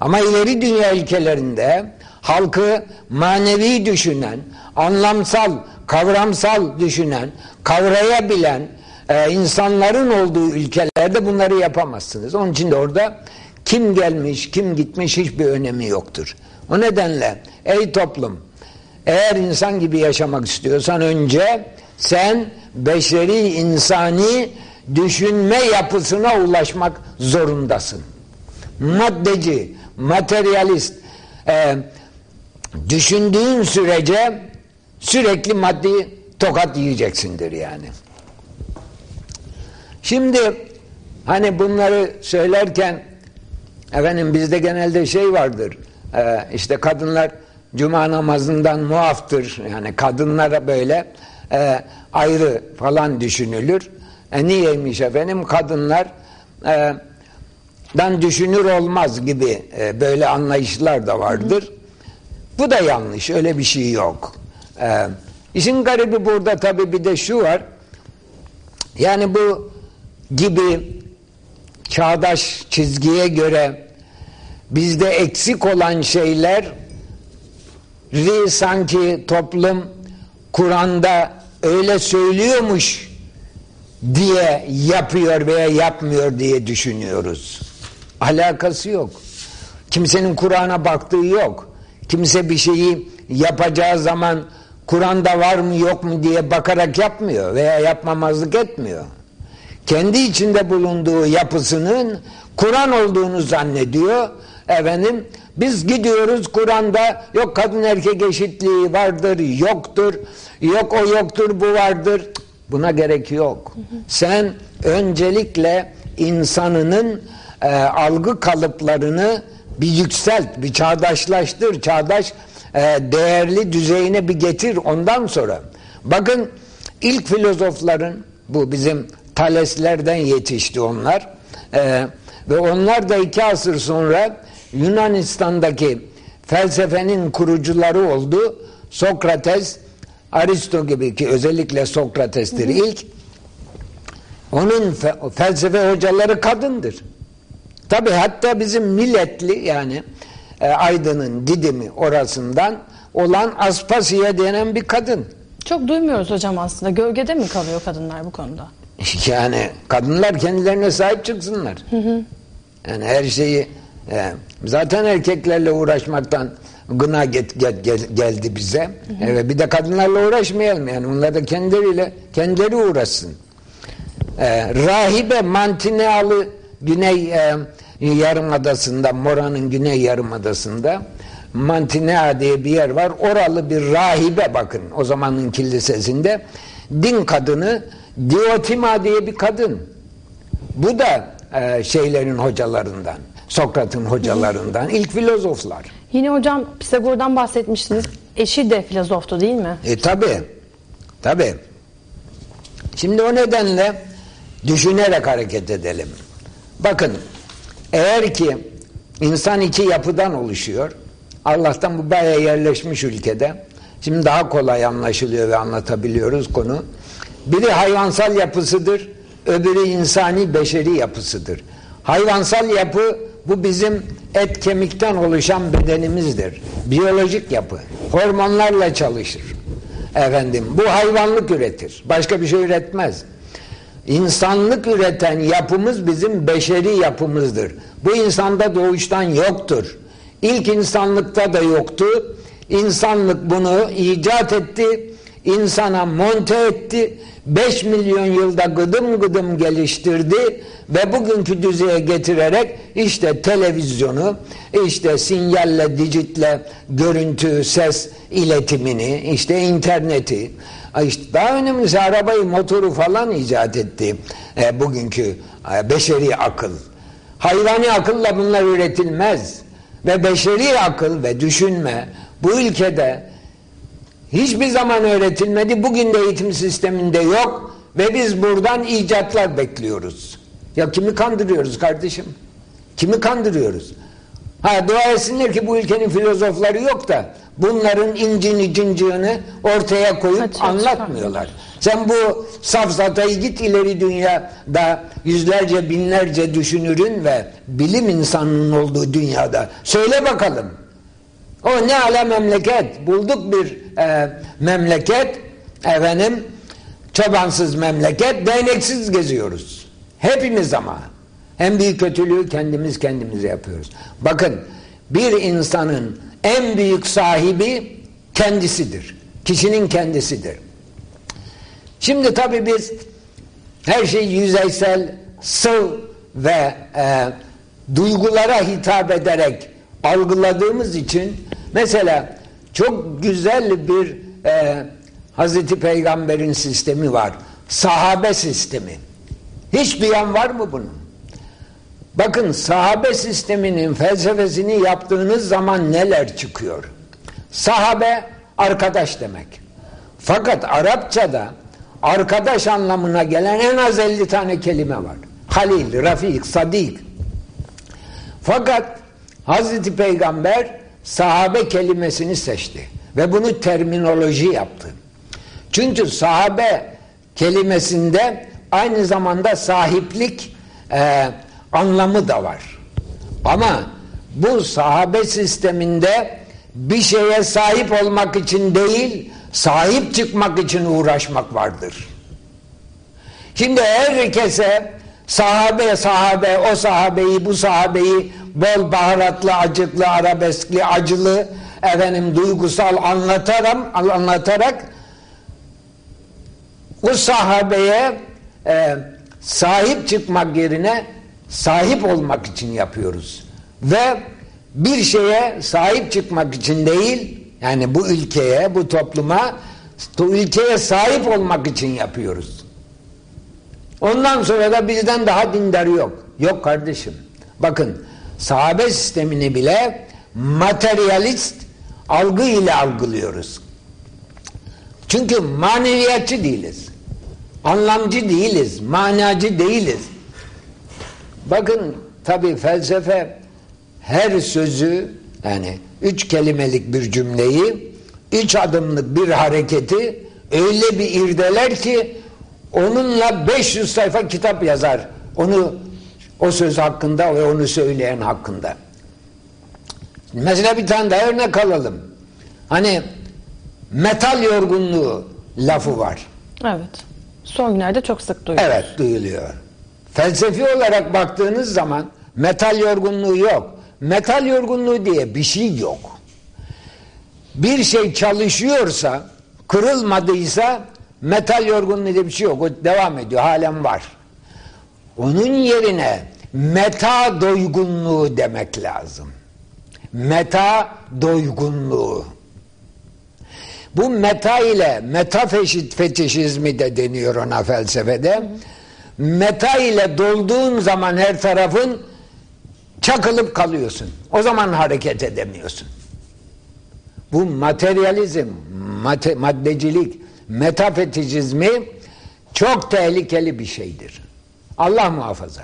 Ama ileri dünya ülkelerinde halkı manevi düşünen, anlamsal, kavramsal düşünen, kavrayabilen e, insanların olduğu ülkelerde bunları yapamazsınız. Onun için de orada kim gelmiş, kim gitmiş hiçbir önemi yoktur. O nedenle ey toplum eğer insan gibi yaşamak istiyorsan önce sen beşeri insani düşünme yapısına ulaşmak zorundasın. Maddeci, materyalist e, düşündüğün sürece sürekli maddi tokat yiyeceksindir yani. Şimdi hani bunları söylerken efendim bizde genelde şey vardır e, işte kadınlar cuma namazından muaftır yani kadınlara böyle e, ayrı falan düşünülür. E niyeymiş efendim kadınlar e, dan düşünür olmaz gibi e, böyle anlayışlar da vardır. Bu da yanlış. Öyle bir şey yok. E, işin garibi burada tabii bir de şu var. Yani bu gibi çağdaş çizgiye göre bizde eksik olan şeyler sanki toplum Kur'an'da öyle söylüyormuş diye yapıyor veya yapmıyor diye düşünüyoruz. Alakası yok. Kimsenin Kur'an'a baktığı yok. Kimse bir şeyi yapacağı zaman Kur'an'da var mı yok mu diye bakarak yapmıyor veya yapmamazlık etmiyor. Kendi içinde bulunduğu yapısının Kur'an olduğunu zannediyor. Efendim biz gidiyoruz Kur'an'da yok kadın erkek eşitliği vardır, yoktur. Yok o yoktur, bu vardır. Buna gerek yok. Sen öncelikle insanının e, algı kalıplarını bir yükselt, bir çağdaşlaştır, çağdaş e, değerli düzeyine bir getir ondan sonra. Bakın ilk filozofların bu bizim Thaleslerden yetişti onlar e, ve onlar da iki asır sonra Yunanistan'daki felsefenin kurucuları oldu. Sokrates, Aristo gibi ki özellikle Sokrates'tir ilk. Onun fe, felsefe hocaları kadındır. Tabi hatta bizim milletli yani e, Aydın'ın Didim'i orasından olan Aspasiye denen bir kadın. Çok duymuyoruz hocam aslında. Gölgede mi kalıyor kadınlar bu konuda? Yani kadınlar kendilerine sahip çıksınlar. Hı hı. Yani her şeyi e, zaten erkeklerle uğraşmaktan gına get, get, gel, geldi bize. Hı hı. Evet, bir de kadınlarla uğraşmayalım yani. Onlar da kendileriyle kendileri uğraşsın. E, rahibe Mantinealı Güney e, Yarımadası'nda, Mora'nın Güney Yarımadası'nda Mantinea diye bir yer var. Oralı bir rahibe bakın o zamanın kilisesinde din kadını Diotima diye bir kadın. Bu da e, şeylerin hocalarından. Sokrat'ın hocalarından. ilk filozoflar. Yine hocam Pisagor'dan bahsetmiştiniz. Eşi de filozoftu değil mi? E tabi. Tabi. Şimdi o nedenle düşünerek hareket edelim. Bakın eğer ki insan iki yapıdan oluşuyor. Allah'tan bu bayağı yerleşmiş ülkede. Şimdi daha kolay anlaşılıyor ve anlatabiliyoruz konu. Biri hayvansal yapısıdır, öbürü insani beşeri yapısıdır. Hayvansal yapı bu bizim et kemikten oluşan bedenimizdir. Biyolojik yapı. Hormonlarla çalışır. Efendim bu hayvanlık üretir. Başka bir şey üretmez. İnsanlık üreten yapımız bizim beşeri yapımızdır. Bu insanda doğuştan yoktur. İlk insanlıkta da yoktu. İnsanlık bunu icat etti. insana monte etti 5 milyon yılda gıdım gıdım geliştirdi ve bugünkü düzeye getirerek işte televizyonu, işte sinyalle, dijitle görüntü, ses iletimini, işte interneti, işte daha önemlisi arabayı, motoru falan icat etti e, bugünkü e, beşeri akıl. Hayvani akılla bunlar üretilmez ve beşeri akıl ve düşünme bu ülkede hiçbir zaman öğretilmedi. Bugün de eğitim sisteminde yok ve biz buradan icatlar bekliyoruz. Ya kimi kandırıyoruz kardeşim? Kimi kandırıyoruz? Ha dua etsinler ki bu ülkenin filozofları yok da bunların incini cincini ortaya koyup Açık, anlatmıyorlar. Sen bu safsatayı git ileri dünyada yüzlerce binlerce düşünürün ve bilim insanının olduğu dünyada söyle bakalım. O ne ala memleket. Bulduk bir e, memleket. Efendim çobansız memleket. Değneksiz geziyoruz. Hepimiz ama. En büyük kötülüğü kendimiz kendimize yapıyoruz. Bakın bir insanın en büyük sahibi kendisidir. Kişinin kendisidir. Şimdi tabii biz her şey yüzeysel, sığ ve e, duygulara hitap ederek algıladığımız için mesela çok güzel bir e, Hazreti Peygamber'in sistemi var. Sahabe sistemi. Hiçbir yan var mı bunun? Bakın sahabe sisteminin felsefesini yaptığınız zaman neler çıkıyor? Sahabe arkadaş demek. Fakat Arapçada arkadaş anlamına gelen en az 50 tane kelime var. Halil, Rafik, Sadik. Fakat Hazreti Peygamber sahabe kelimesini seçti ve bunu terminoloji yaptı. Çünkü sahabe kelimesinde aynı zamanda sahiplik e, anlamı da var. Ama bu sahabe sisteminde bir şeye sahip olmak için değil, sahip çıkmak için uğraşmak vardır. Şimdi herkese sahabe sahabe o sahabeyi bu sahabeyi bol baharatlı acıklı arabeskli acılı efendim duygusal anlatarak anlatarak o sahabeye e, sahip çıkmak yerine sahip olmak için yapıyoruz. Ve bir şeye sahip çıkmak için değil, yani bu ülkeye, bu topluma, bu ülkeye sahip olmak için yapıyoruz. Ondan sonra da bizden daha dindar yok. Yok kardeşim. Bakın sahabe sistemini bile materyalist algı ile algılıyoruz. Çünkü maneviyatçı değiliz. Anlamcı değiliz. Manacı değiliz. Bakın tabi felsefe her sözü yani üç kelimelik bir cümleyi üç adımlık bir hareketi öyle bir irdeler ki onunla 500 sayfa kitap yazar. Onu o söz hakkında ve onu söyleyen hakkında. Mesela bir tane daha örnek alalım. Hani metal yorgunluğu lafı var. Evet. Son günlerde çok sık duyuyoruz. Evet duyuluyor. Felsefi olarak baktığınız zaman metal yorgunluğu yok. Metal yorgunluğu diye bir şey yok. Bir şey çalışıyorsa, kırılmadıysa metal yorgunluğu diye bir şey yok. O devam ediyor, halen var. Onun yerine meta doygunluğu demek lazım. Meta doygunluğu. Bu meta ile meta fetişizmi de deniyor ona felsefede. Meta ile dolduğun zaman her tarafın çakılıp kalıyorsun. O zaman hareket edemiyorsun. Bu materyalizm, mate, maddecilik, metafetişizmi çok tehlikeli bir şeydir. Allah muhafaza.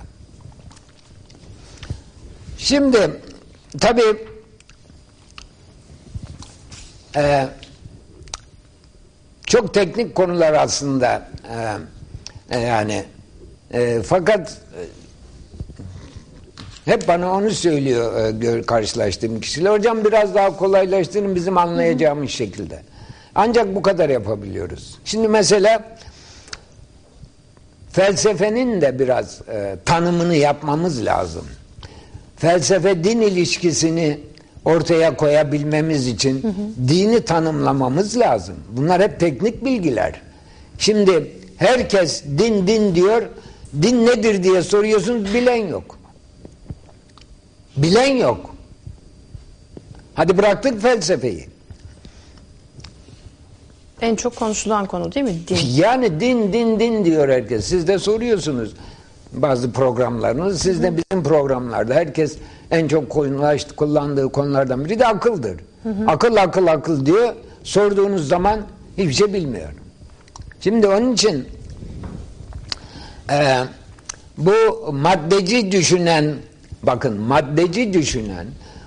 Şimdi tabi e, çok teknik konular aslında e, e, yani e, fakat e, hep bana onu söylüyor e, karşılaştığım kişiler. Hocam biraz daha kolaylaştırın bizim anlayacağımız şekilde. Ancak bu kadar yapabiliyoruz. Şimdi mesela felsefenin de biraz e, tanımını yapmamız lazım. Felsefe din ilişkisini ortaya koyabilmemiz için hı hı. dini tanımlamamız lazım. Bunlar hep teknik bilgiler. Şimdi herkes din din diyor. Din nedir diye soruyorsunuz bilen yok. Bilen yok. Hadi bıraktık felsefeyi. En çok konuşulan konu değil mi? Din. Yani din din din diyor herkes. Siz de soruyorsunuz bazı programlarınız. Siz de bizim programlarda herkes en çok kullandığı konulardan biri de akıldır. Hı hı. Akıl akıl akıl diyor. Sorduğunuz zaman hiçbir şey bilmiyor. Şimdi onun için e, bu maddeci düşünen bakın maddeci düşünen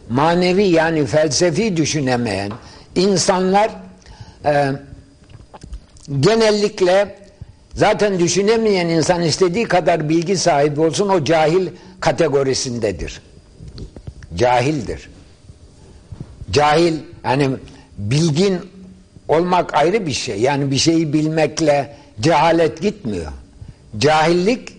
manevi yani felsefi düşünemeyen insanlar e, genellikle zaten düşünemeyen insan istediği kadar bilgi sahibi olsun o cahil kategorisindedir. Cahildir. Cahil yani bilgin olmak ayrı bir şey. Yani bir şeyi bilmekle cehalet gitmiyor. Cahillik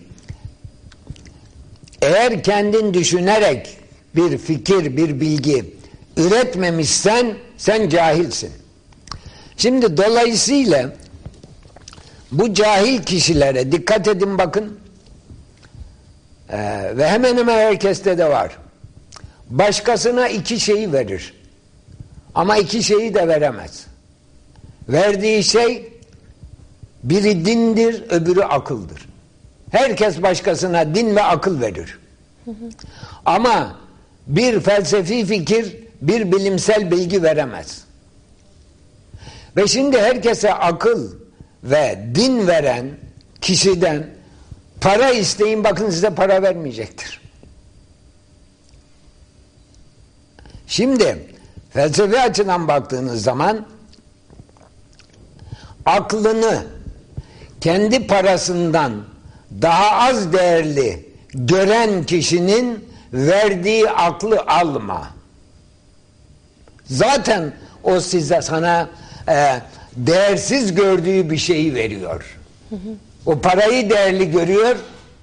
eğer kendin düşünerek bir fikir, bir bilgi üretmemişsen sen cahilsin. Şimdi dolayısıyla bu cahil kişilere dikkat edin bakın ee, ve hemen hemen herkeste de var. Başkasına iki şeyi verir. Ama iki şeyi de veremez. Verdiği şey biri dindir, öbürü akıldır. Herkes başkasına din ve akıl verir. Ama bir felsefi fikir, bir bilimsel bilgi veremez. Ve şimdi herkese akıl ve din veren kişiden para isteyin bakın size para vermeyecektir. Şimdi felsefe açıdan baktığınız zaman aklını kendi parasından daha az değerli gören kişinin verdiği aklı alma. Zaten o size sana e, değersiz gördüğü bir şeyi veriyor. O parayı değerli görüyor,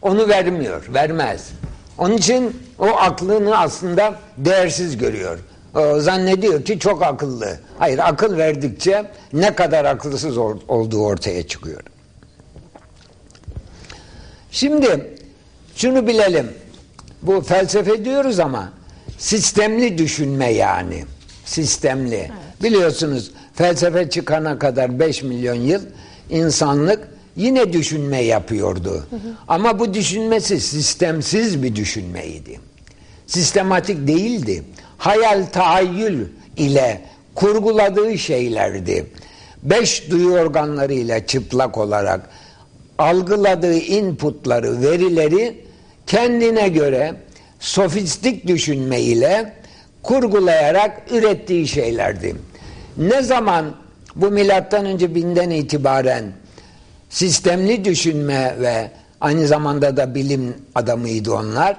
onu vermiyor, vermez. Onun için o aklını aslında değersiz görüyor. O zannediyor ki çok akıllı. Hayır, akıl verdikçe ne kadar akılsız olduğu ortaya çıkıyor. Şimdi şunu bilelim. Bu felsefe diyoruz ama sistemli düşünme yani. Sistemli. Evet. Biliyorsunuz felsefe çıkana kadar 5 milyon yıl insanlık yine düşünme yapıyordu. Hı hı. Ama bu düşünmesi sistemsiz bir düşünmeydi. Sistematik değildi. Hayal, tahayyül ile kurguladığı şeylerdi. Beş duyu organlarıyla çıplak olarak algıladığı inputları, verileri kendine göre sofistik düşünme ile kurgulayarak ürettiği şeylerdi. Ne zaman bu milattan önce binden itibaren sistemli düşünme ve aynı zamanda da bilim adamıydı onlar.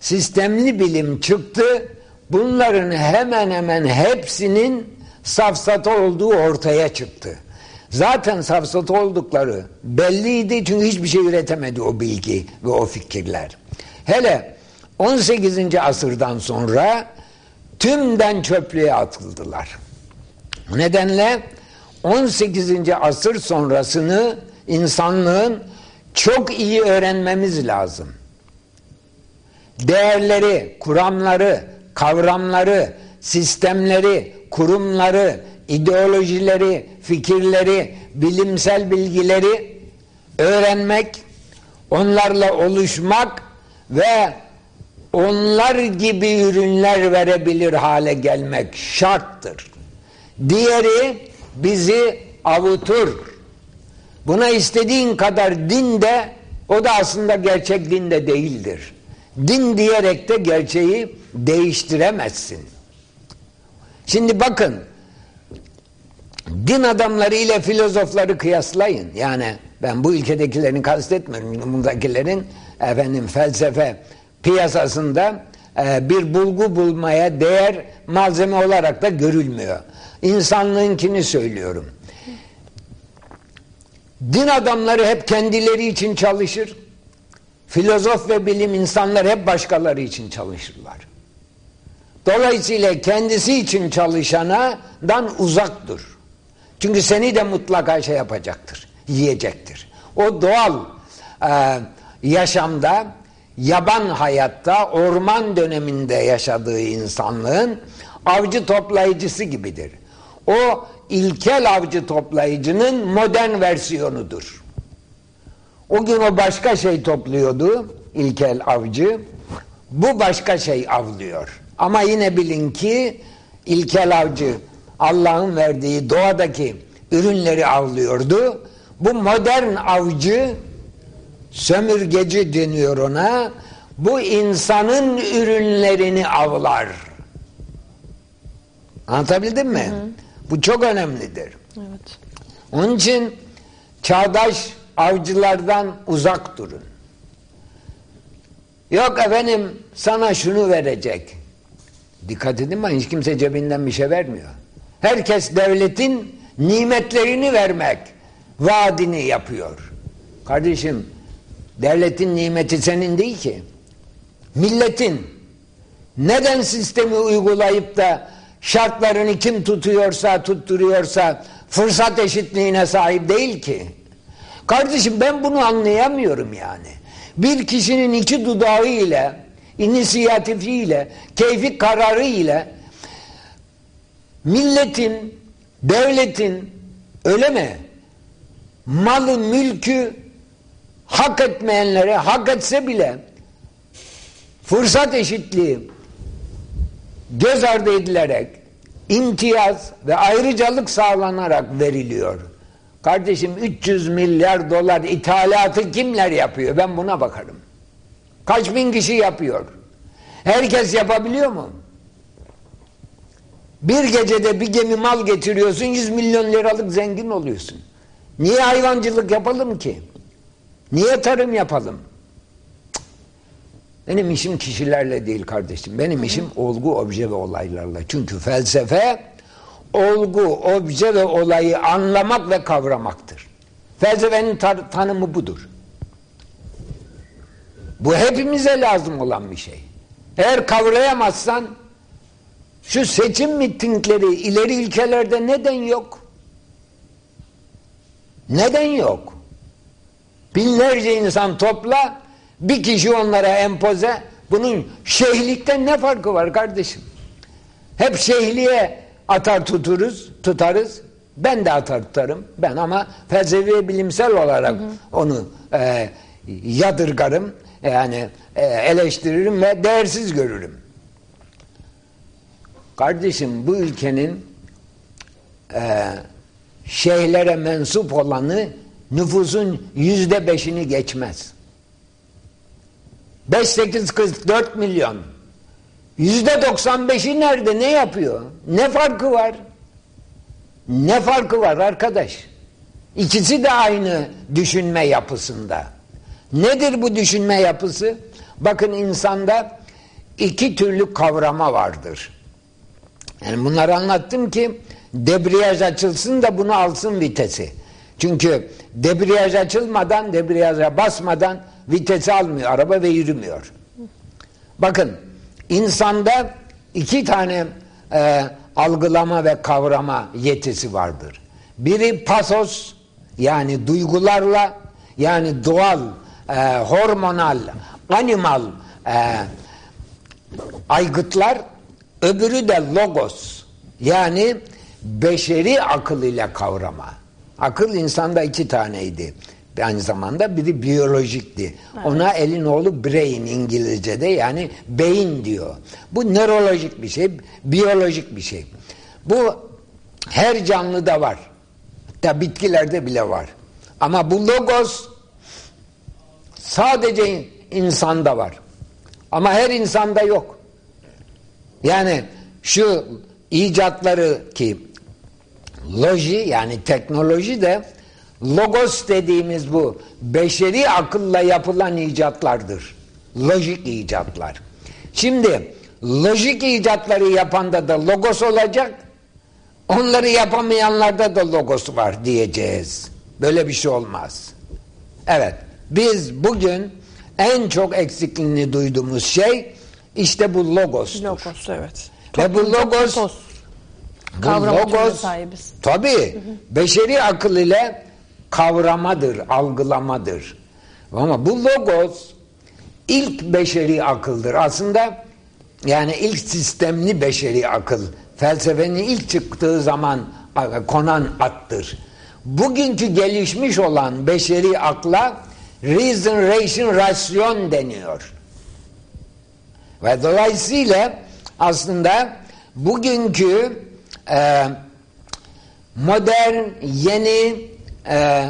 Sistemli bilim çıktı. Bunların hemen hemen hepsinin safsata olduğu ortaya çıktı. Zaten safsata oldukları belliydi çünkü hiçbir şey üretemedi o bilgi ve o fikirler. Hele 18. asırdan sonra tümden çöplüğe atıldılar. Nedenle 18. asır sonrasını insanlığın çok iyi öğrenmemiz lazım. Değerleri, kuramları, kavramları, sistemleri, kurumları, ideolojileri, fikirleri, bilimsel bilgileri öğrenmek, onlarla oluşmak ve onlar gibi ürünler verebilir hale gelmek şarttır. Diğeri bizi avutur. Buna istediğin kadar din de o da aslında gerçek din de değildir. Din diyerek de gerçeği değiştiremezsin. Şimdi bakın din adamları ile filozofları kıyaslayın. Yani ben bu ülkedekilerini kastetmiyorum. Bundakilerin efendim felsefe piyasasında e, bir bulgu bulmaya değer malzeme olarak da görülmüyor. İnsanlığınkini söylüyorum. Din adamları hep kendileri için çalışır. Filozof ve bilim insanlar hep başkaları için çalışırlar. Dolayısıyla kendisi için çalışanadan uzak dur. Çünkü seni de mutlaka şey yapacaktır, yiyecektir. O doğal e, yaşamda, yaban hayatta, orman döneminde yaşadığı insanlığın avcı toplayıcısı gibidir. O ilkel avcı toplayıcının modern versiyonudur. O gün o başka şey topluyordu, ilkel avcı. Bu başka şey avlıyor. Ama yine bilin ki ilkel avcı Allah'ın verdiği doğadaki ürünleri avlıyordu. Bu modern avcı sömürgeci deniyor ona. Bu insanın ürünlerini avlar. Anlatabildim mi? Hı hı. Bu çok önemlidir. Evet. Onun için çağdaş avcılardan uzak durun. Yok efendim sana şunu verecek. Dikkat edin mi? Hiç kimse cebinden bir şey vermiyor. Herkes devletin nimetlerini vermek vaadini yapıyor. Kardeşim devletin nimeti senin değil ki. Milletin neden sistemi uygulayıp da şartlarını kim tutuyorsa tutturuyorsa fırsat eşitliğine sahip değil ki. Kardeşim ben bunu anlayamıyorum yani. Bir kişinin iki dudağı ile, inisiyatifiyle, keyfi kararı ile milletin, devletin öyle mi? Malı, mülkü hak etmeyenlere hak etse bile fırsat eşitliği göz ardı edilerek imtiyaz ve ayrıcalık sağlanarak veriliyor. Kardeşim 300 milyar dolar ithalatı kimler yapıyor? Ben buna bakarım. Kaç bin kişi yapıyor? Herkes yapabiliyor mu? Bir gecede bir gemi mal getiriyorsun 100 milyon liralık zengin oluyorsun. Niye hayvancılık yapalım ki? Niye tarım yapalım? Benim işim kişilerle değil kardeşim. Benim işim olgu, obje ve olaylarla. Çünkü felsefe olgu, obje ve olayı anlamak ve kavramaktır. Felsefenin tanımı budur. Bu hepimize lazım olan bir şey. Eğer kavrayamazsan şu seçim mitingleri ileri ülkelerde neden yok? Neden yok? Binlerce insan topla bir kişi onlara empoze bunun şeyhlikten ne farkı var kardeşim? Hep şeyhliğe atar tuturuz, tutarız. Ben de atar tutarım. Ben ama felsefi bilimsel olarak hı hı. onu e, yadırgarım. Yani e, eleştiririm ve değersiz görürüm. Kardeşim bu ülkenin e, şeyhlere mensup olanı nüfusun yüzde beşini geçmez. 5, 8, 44 milyon. Yüzde 95'i nerede? Ne yapıyor? Ne farkı var? Ne farkı var arkadaş? İkisi de aynı düşünme yapısında. Nedir bu düşünme yapısı? Bakın insanda iki türlü kavrama vardır. Yani bunları anlattım ki debriyaj açılsın da bunu alsın vitesi. Çünkü debriyaj açılmadan, debriyaja basmadan vitesi almıyor araba ve yürümüyor. Bakın insanda iki tane e, algılama ve kavrama yetisi vardır. Biri pasos yani duygularla yani doğal, e, hormonal, animal e, aygıtlar öbürü de logos yani beşeri akıl ile kavrama. Akıl insanda iki taneydi. Aynı zamanda biri biyolojikti. Evet. Ona elin oğlu brain İngilizce'de yani beyin diyor. Bu nörolojik bir şey, biyolojik bir şey. Bu her canlıda var. Hatta bitkilerde bile var. Ama bu logos sadece insanda var. Ama her insanda yok. Yani şu icatları ki loji yani teknoloji de logos dediğimiz bu beşeri akılla yapılan icatlardır. Lojik icatlar. Şimdi lojik icatları yapanda da logos olacak. Onları yapamayanlarda da logos var diyeceğiz. Böyle bir şey olmaz. Evet. Biz bugün en çok eksikliğini duyduğumuz şey işte bu logostur. Logos evet. Ve bu logos Kavram logos. Tabii. Beşeri akıl ile kavramadır, algılamadır. Ama bu logos ilk beşeri akıldır. Aslında yani ilk sistemli beşeri akıl. Felsefenin ilk çıktığı zaman konan attır. Bugünkü gelişmiş olan beşeri akla reason, ration, rasyon deniyor. Ve dolayısıyla aslında bugünkü e, modern, yeni e,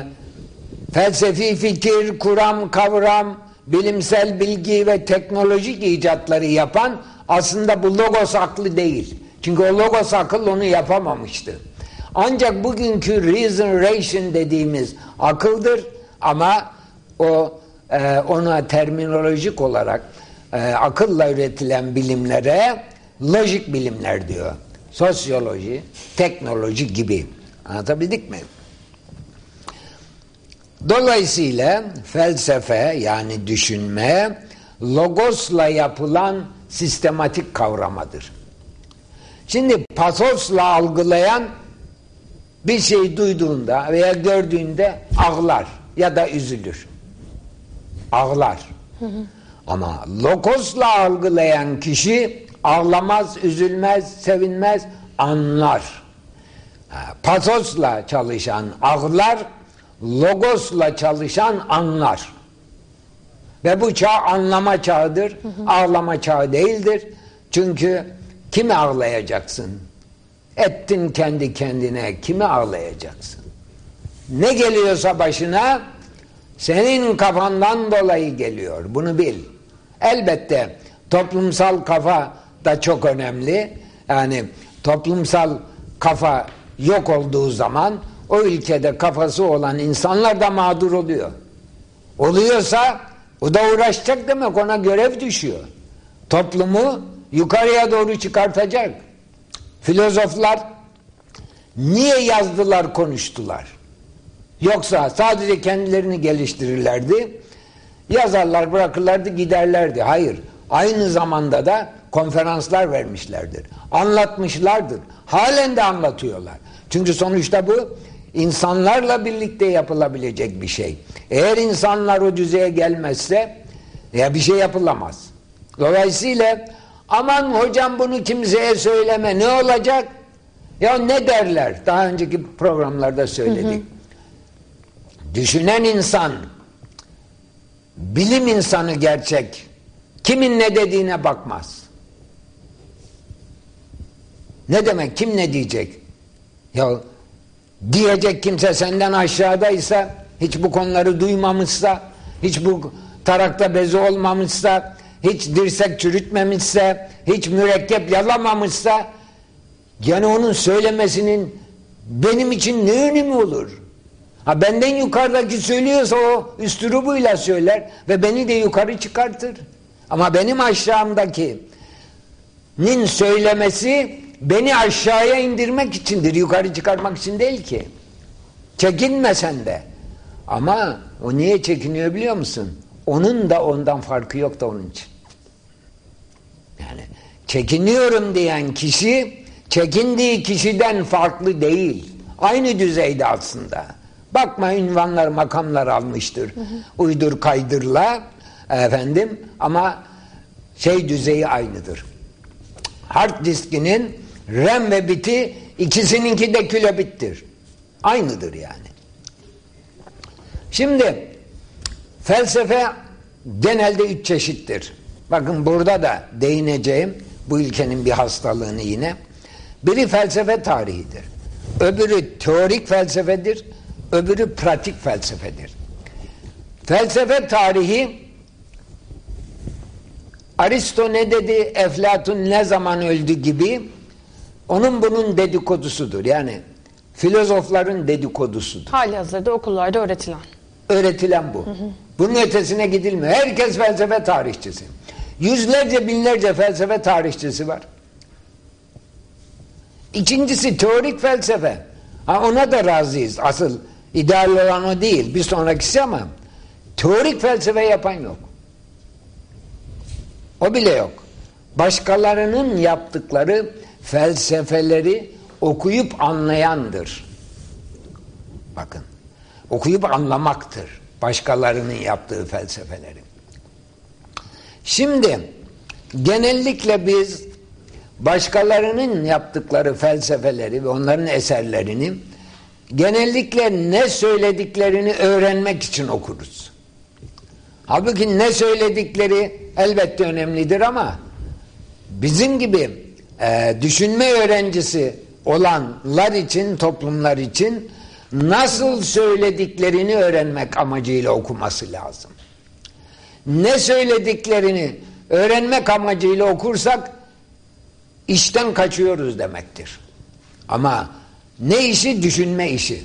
felsefi fikir, kuram, kavram, bilimsel bilgi ve teknolojik icatları yapan aslında bu logos aklı değil. Çünkü o logos akıl onu yapamamıştı. Ancak bugünkü reason ration dediğimiz akıldır ama o e, ona terminolojik olarak e, akılla üretilen bilimlere lojik bilimler diyor sosyoloji, teknoloji gibi. Anlatabildik mi? Dolayısıyla felsefe yani düşünme logosla yapılan sistematik kavramadır. Şimdi pasosla algılayan bir şey duyduğunda veya gördüğünde ağlar ya da üzülür. Ağlar. Ama logosla algılayan kişi ağlamaz, üzülmez, sevinmez, anlar. Patosla çalışan ağlar, logosla çalışan anlar. Ve bu çağ anlama çağıdır, hı hı. ağlama çağı değildir. Çünkü kimi ağlayacaksın? Ettin kendi kendine, kimi ağlayacaksın? Ne geliyorsa başına senin kafandan dolayı geliyor. Bunu bil. Elbette toplumsal kafa da çok önemli. Yani toplumsal kafa yok olduğu zaman o ülkede kafası olan insanlar da mağdur oluyor. Oluyorsa o da uğraşacak demek ona görev düşüyor. Toplumu yukarıya doğru çıkartacak. Filozoflar niye yazdılar konuştular? Yoksa sadece kendilerini geliştirirlerdi. Yazarlar bırakırlardı giderlerdi. Hayır. Aynı zamanda da konferanslar vermişlerdir. Anlatmışlardır. Halen de anlatıyorlar. Çünkü sonuçta bu insanlarla birlikte yapılabilecek bir şey. Eğer insanlar o düzeye gelmezse ya bir şey yapılamaz. Dolayısıyla aman hocam bunu kimseye söyleme ne olacak? Ya ne derler? Daha önceki programlarda söyledik. Düşünen insan, bilim insanı gerçek, kimin ne dediğine bakmaz. Ne demek? Kim ne diyecek? Ya diyecek kimse senden aşağıdaysa, hiç bu konuları duymamışsa, hiç bu tarakta bezi olmamışsa, hiç dirsek çürütmemişse, hiç mürekkep yalamamışsa, yani onun söylemesinin benim için ne önemi olur? Ha benden yukarıdaki söylüyorsa o üstürubuyla söyler ve beni de yukarı çıkartır. Ama benim aşağımdaki nin söylemesi beni aşağıya indirmek içindir. Yukarı çıkarmak için değil ki. Çekinme sen de. Ama o niye çekiniyor biliyor musun? Onun da ondan farkı yok da onun için. Yani çekiniyorum diyen kişi çekindiği kişiden farklı değil. Aynı düzeyde aslında. Bakma ünvanlar makamlar almıştır. Hı hı. Uydur kaydırla efendim ama şey düzeyi aynıdır. Hard diskinin RAM ve biti ikisininki de kilobittir. Aynıdır yani. Şimdi felsefe genelde üç çeşittir. Bakın burada da değineceğim bu ülkenin bir hastalığını yine. Biri felsefe tarihidir. Öbürü teorik felsefedir. Öbürü pratik felsefedir. Felsefe tarihi Aristo ne dedi, Eflatun ne zaman öldü gibi onun bunun dedikodusudur. Yani filozofların dedikodusudur. Hali hazırda okullarda öğretilen. Öğretilen bu. Hı hı. Bunun ötesine gidilmiyor. Herkes felsefe tarihçisi. Yüzlerce binlerce felsefe tarihçisi var. İkincisi teorik felsefe. Ha ona da razıyız. Asıl ideal olan o değil. Bir sonrakisi ama teorik felsefe yapan yok. O bile yok. Başkalarının yaptıkları felsefeleri okuyup anlayandır. Bakın. Okuyup anlamaktır. Başkalarının yaptığı felsefeleri. Şimdi genellikle biz başkalarının yaptıkları felsefeleri ve onların eserlerini genellikle ne söylediklerini öğrenmek için okuruz. Halbuki ne söyledikleri elbette önemlidir ama bizim gibi e, düşünme öğrencisi olanlar için, toplumlar için nasıl söylediklerini öğrenmek amacıyla okuması lazım. Ne söylediklerini öğrenmek amacıyla okursak işten kaçıyoruz demektir. Ama ne işi? Düşünme işi.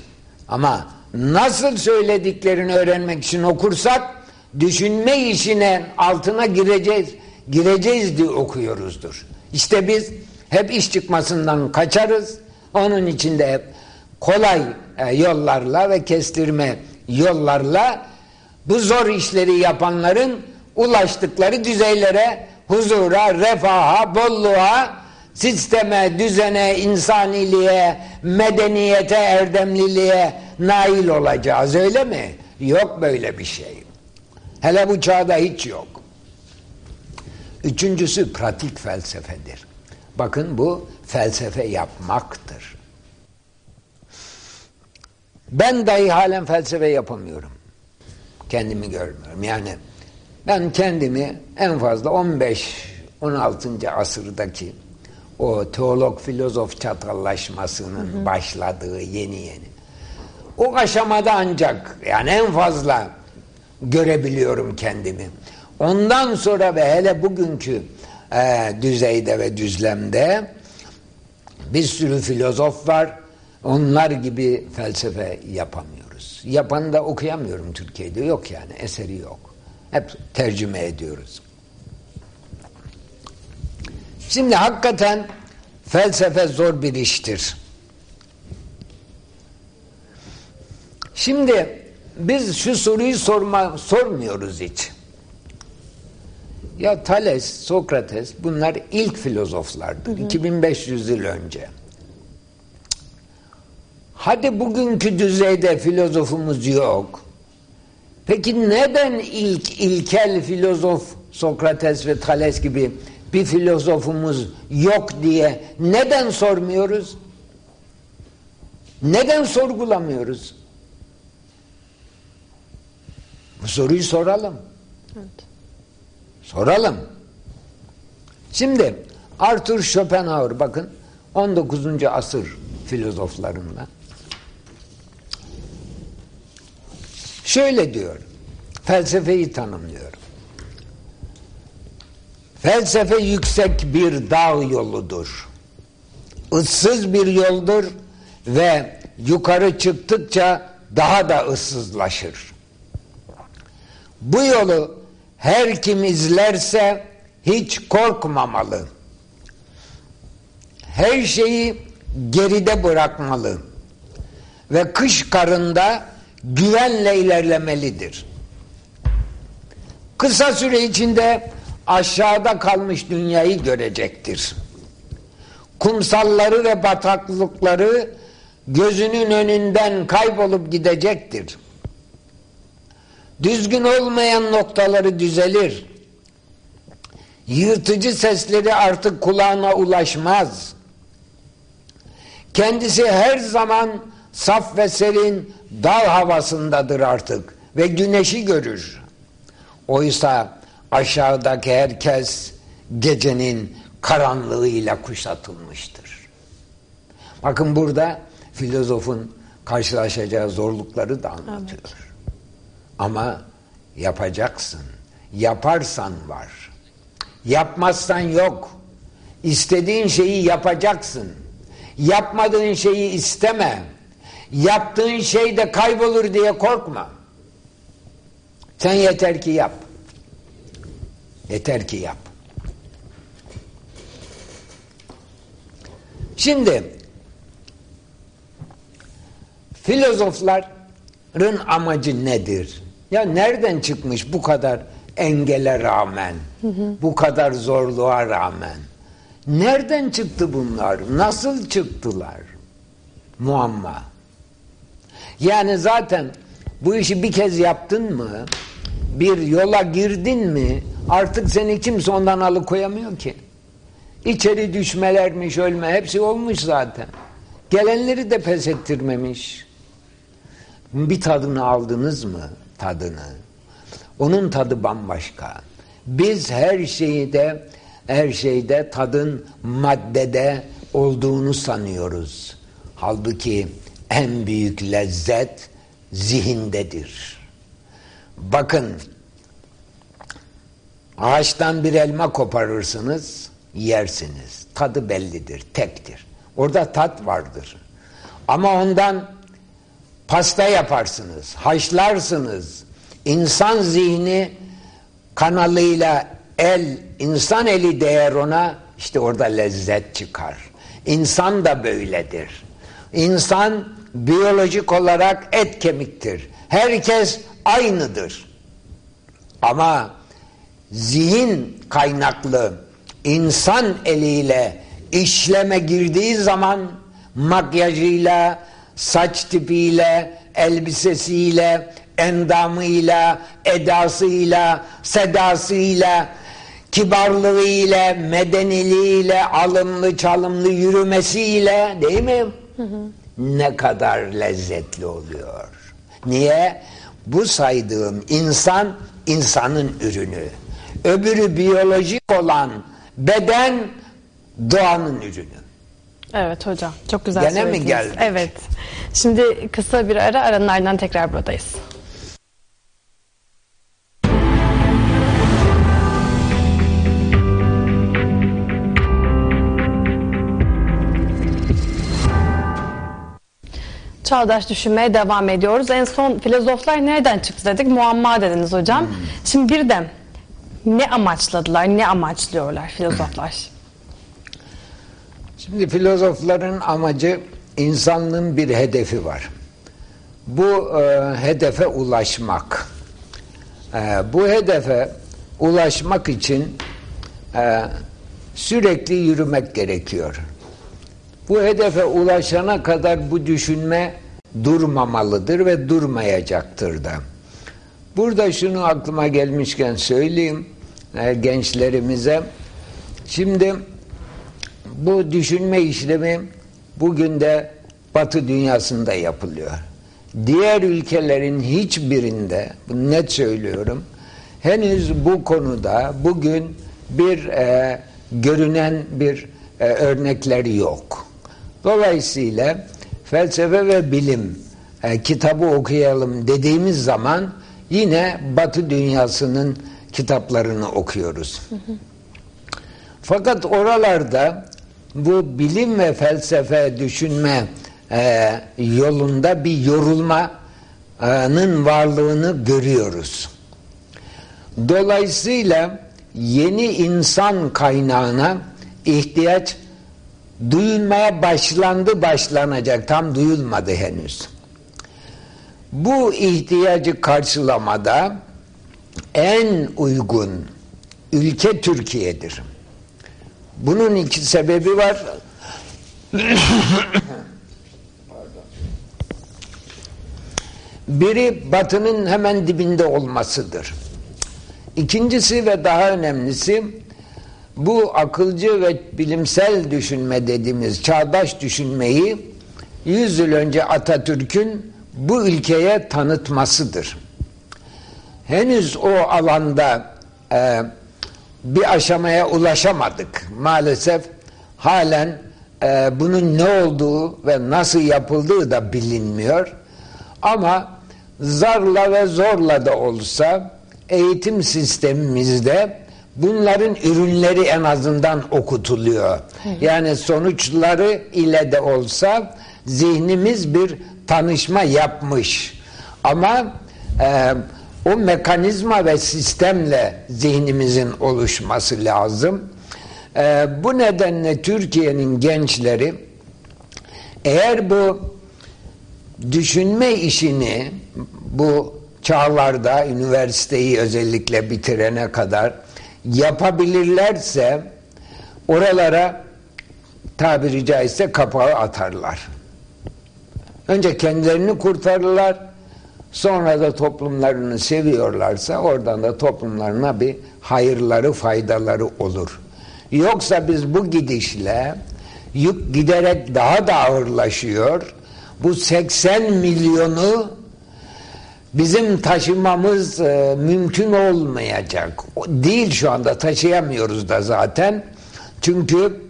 Ama nasıl söylediklerini öğrenmek için okursak düşünme işine altına gireceğiz, gireceğiz diye okuyoruzdur. İşte biz hep iş çıkmasından kaçarız. Onun içinde hep kolay e, yollarla ve kestirme yollarla bu zor işleri yapanların ulaştıkları düzeylere, huzura, refaha, bolluğa, sisteme, düzene, insaniliğe, medeniyete, erdemliliğe nail olacağız öyle mi? Yok böyle bir şey. Hele bu çağda hiç yok. Üçüncüsü pratik felsefedir. Bakın bu felsefe yapmaktır. Ben dahi halen felsefe yapamıyorum. Kendimi görmüyorum. Yani ben kendimi en fazla 15-16. asırdaki o teolog filozof çatallaşmasının hı hı. başladığı yeni yeni. O aşamada ancak yani en fazla görebiliyorum kendimi. Ondan sonra ve hele bugünkü e, düzeyde ve düzlemde bir sürü filozof var. Onlar gibi felsefe yapamıyoruz. Yapanı da okuyamıyorum Türkiye'de. Yok yani eseri yok. Hep tercüme ediyoruz. Şimdi hakikaten felsefe zor bir iştir. Şimdi biz şu soruyu sorma, sormuyoruz hiç. Ya Thales, Sokrates bunlar ilk filozoflardı. Hı hı. 2500 yıl önce. Hadi bugünkü düzeyde filozofumuz yok. Peki neden ilk ilkel filozof Sokrates ve Thales gibi bir filozofumuz yok diye neden sormuyoruz? Neden sorgulamıyoruz? Bu soruyu soralım. Evet. Soralım. Şimdi Arthur Schopenhauer bakın 19. asır filozoflarından. Şöyle diyor. Felsefeyi tanımlıyor. Felsefe yüksek bir dağ yoludur. Issız bir yoldur ve yukarı çıktıkça daha da ıssızlaşır. Bu yolu her kim izlerse hiç korkmamalı. Her şeyi geride bırakmalı ve kış karında güvenle ilerlemelidir. Kısa süre içinde aşağıda kalmış dünyayı görecektir. Kumsalları ve bataklıkları gözünün önünden kaybolup gidecektir. Düzgün olmayan noktaları düzelir. Yırtıcı sesleri artık kulağına ulaşmaz. Kendisi her zaman saf ve serin dağ havasındadır artık ve güneşi görür. Oysa aşağıdaki herkes gecenin karanlığıyla kuşatılmıştır. Bakın burada filozofun karşılaşacağı zorlukları da anlatıyor. Evet. Ama yapacaksın. Yaparsan var. Yapmazsan yok. İstediğin şeyi yapacaksın. Yapmadığın şeyi isteme. Yaptığın şey de kaybolur diye korkma. Sen yeter ki yap. Yeter ki yap. Şimdi filozofların amacı nedir? Ya nereden çıkmış bu kadar engele rağmen, hı hı. bu kadar zorluğa rağmen? Nereden çıktı bunlar? Nasıl çıktılar? Muamma. Yani zaten bu işi bir kez yaptın mı, bir yola girdin mi, artık seni kimse ondan alıkoyamıyor ki. İçeri düşmelermiş, ölme hepsi olmuş zaten. Gelenleri de pes ettirmemiş. Bir tadını aldınız mı? Tadını. Onun tadı bambaşka. Biz her şeyde her şeyde tadın maddede olduğunu sanıyoruz. Halbuki en büyük lezzet zihindedir. Bakın ağaçtan bir elma koparırsınız, yersiniz. Tadı bellidir, tektir. Orada tat vardır. Ama ondan pasta yaparsınız, haşlarsınız. İnsan zihni kanalıyla el, insan eli değer ona, işte orada lezzet çıkar. İnsan da böyledir. İnsan biyolojik olarak et kemiktir. Herkes aynıdır. Ama zihin kaynaklı insan eliyle işleme girdiği zaman makyajıyla, saç tipiyle, elbisesiyle, endamıyla, edasıyla, sedasıyla, kibarlığıyla, medeniliğiyle, alımlı çalımlı yürümesiyle değil mi? Hı hı. Ne kadar lezzetli oluyor. Niye? Bu saydığım insan, insanın ürünü. Öbürü biyolojik olan beden doğanın ürünü. Evet hocam. Çok güzel Gene söylediniz. mi geldik? Evet. Şimdi kısa bir ara aranın ardından tekrar buradayız. Çağdaş düşünmeye devam ediyoruz. En son filozoflar nereden çıktı dedik? Muamma dediniz hocam. Hmm. Şimdi bir de ne amaçladılar, ne amaçlıyorlar filozoflar? Şimdi filozofların amacı insanlığın bir hedefi var. Bu e, hedefe ulaşmak. E, bu hedefe ulaşmak için e, sürekli yürümek gerekiyor. Bu hedefe ulaşana kadar bu düşünme durmamalıdır ve durmayacaktır da. Burada şunu aklıma gelmişken söyleyeyim e, gençlerimize. Şimdi bu düşünme işlemi bugün de Batı dünyasında yapılıyor. Diğer ülkelerin hiçbirinde, bunu net söylüyorum, henüz bu konuda bugün bir e, görünen bir e, örnekleri yok. Dolayısıyla felsefe ve bilim e, kitabı okuyalım dediğimiz zaman yine Batı dünyasının kitaplarını okuyoruz. Fakat oralarda bu bilim ve felsefe düşünme e, yolunda bir yorulmanın varlığını görüyoruz. Dolayısıyla yeni insan kaynağına ihtiyaç duyulmaya başlandı başlanacak tam duyulmadı henüz. Bu ihtiyacı karşılamada en uygun ülke Türkiye'dir. Bunun iki sebebi var. Biri batının hemen dibinde olmasıdır. İkincisi ve daha önemlisi bu akılcı ve bilimsel düşünme dediğimiz çağdaş düşünmeyi 100 yıl önce Atatürk'ün bu ülkeye tanıtmasıdır. Henüz o alanda e, bir aşamaya ulaşamadık. Maalesef halen e, bunun ne olduğu ve nasıl yapıldığı da bilinmiyor. Ama zarla ve zorla da olsa eğitim sistemimizde bunların ürünleri en azından okutuluyor. Yani sonuçları ile de olsa zihnimiz bir tanışma yapmış. Ama e, o mekanizma ve sistemle zihnimizin oluşması lazım. E, bu nedenle Türkiye'nin gençleri eğer bu düşünme işini bu çağlarda üniversiteyi özellikle bitirene kadar yapabilirlerse oralara tabiri caizse kapağı atarlar. Önce kendilerini kurtarırlar sonra da toplumlarını seviyorlarsa oradan da toplumlarına bir hayırları faydaları olur. Yoksa biz bu gidişle yük giderek daha da ağırlaşıyor. Bu 80 milyonu bizim taşımamız e, mümkün olmayacak. Değil şu anda taşıyamıyoruz da zaten. Çünkü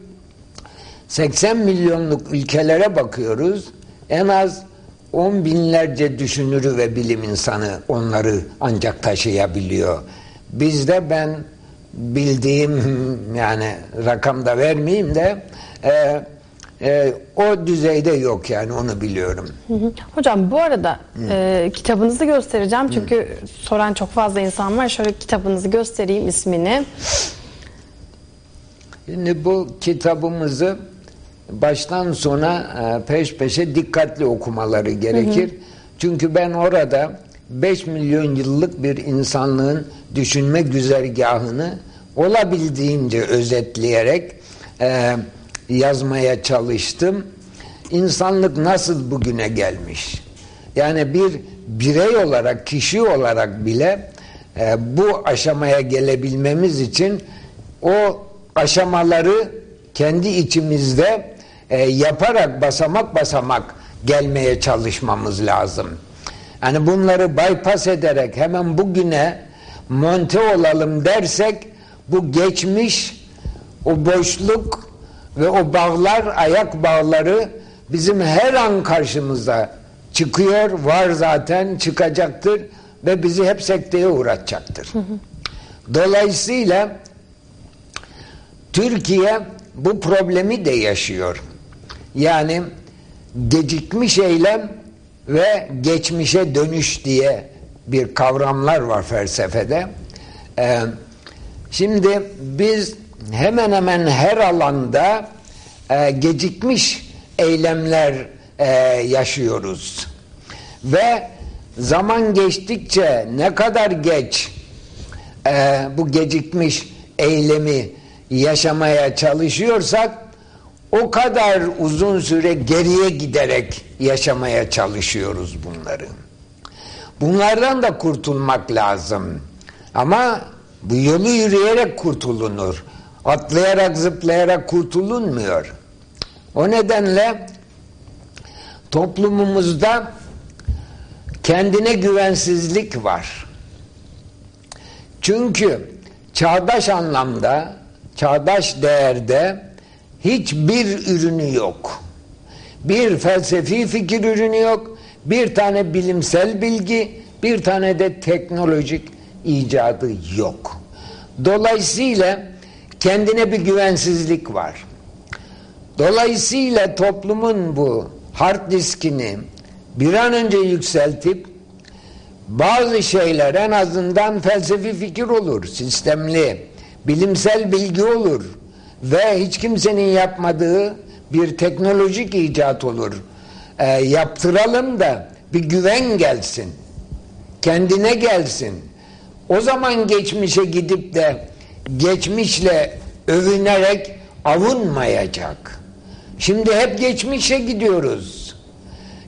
80 milyonluk ülkelere bakıyoruz. En az on binlerce düşünürü ve bilim insanı onları ancak taşıyabiliyor. Bizde ben bildiğim yani rakamda vermeyeyim de e, e, o düzeyde yok yani onu biliyorum. Hı hı. Hocam bu arada e, kitabınızı göstereceğim çünkü hı. soran çok fazla insan var. Şöyle kitabınızı göstereyim ismini. Şimdi bu kitabımızı baştan sona e, peş peşe dikkatli okumaları gerekir. Hı hı. Çünkü ben orada 5 milyon yıllık bir insanlığın düşünme güzergahını olabildiğince özetleyerek e, yazmaya çalıştım. İnsanlık nasıl bugüne gelmiş? Yani bir birey olarak, kişi olarak bile e, bu aşamaya gelebilmemiz için o aşamaları kendi içimizde e, yaparak basamak basamak gelmeye çalışmamız lazım. Yani bunları bypass ederek hemen bugüne monte olalım dersek bu geçmiş o boşluk ve o bağlar ayak bağları bizim her an karşımızda çıkıyor, var zaten, çıkacaktır ve bizi hep sekteye uğratacaktır. Dolayısıyla Türkiye bu problemi de yaşıyor. Yani gecikmiş eylem ve geçmişe dönüş diye bir kavramlar var felsefede. Ee, şimdi biz hemen hemen her alanda e, gecikmiş eylemler e, yaşıyoruz. Ve zaman geçtikçe ne kadar geç e, bu gecikmiş eylemi yaşamaya çalışıyorsak o kadar uzun süre geriye giderek yaşamaya çalışıyoruz bunları. Bunlardan da kurtulmak lazım. Ama bu yolu yürüyerek kurtulunur. Atlayarak zıplayarak kurtulunmuyor. O nedenle toplumumuzda kendine güvensizlik var. Çünkü çağdaş anlamda, çağdaş değerde hiçbir ürünü yok. Bir felsefi fikir ürünü yok, bir tane bilimsel bilgi, bir tane de teknolojik icadı yok. Dolayısıyla kendine bir güvensizlik var. Dolayısıyla toplumun bu hard diskini bir an önce yükseltip bazı şeyler en azından felsefi fikir olur, sistemli, bilimsel bilgi olur ve hiç kimsenin yapmadığı bir teknolojik icat olur. E, yaptıralım da bir güven gelsin. Kendine gelsin. O zaman geçmişe gidip de geçmişle övünerek avunmayacak. Şimdi hep geçmişe gidiyoruz.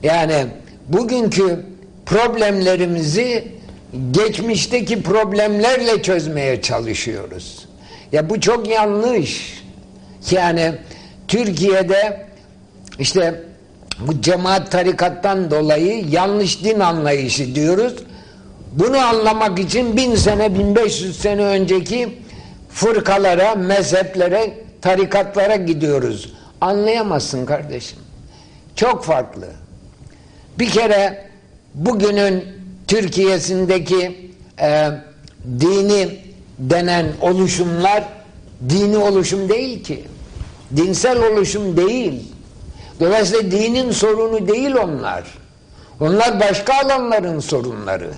Yani bugünkü problemlerimizi geçmişteki problemlerle çözmeye çalışıyoruz. Ya bu çok yanlış. Yani Türkiye'de işte bu cemaat tarikattan dolayı yanlış din anlayışı diyoruz. Bunu anlamak için bin sene, bin beş yüz sene önceki fırkalara, mezheplere, tarikatlara gidiyoruz. Anlayamazsın kardeşim. Çok farklı. Bir kere bugünün Türkiye'sindeki e, dini denen oluşumlar dini oluşum değil ki. Dinsel oluşum değil. Dolayısıyla dinin sorunu değil onlar. Onlar başka alanların sorunları.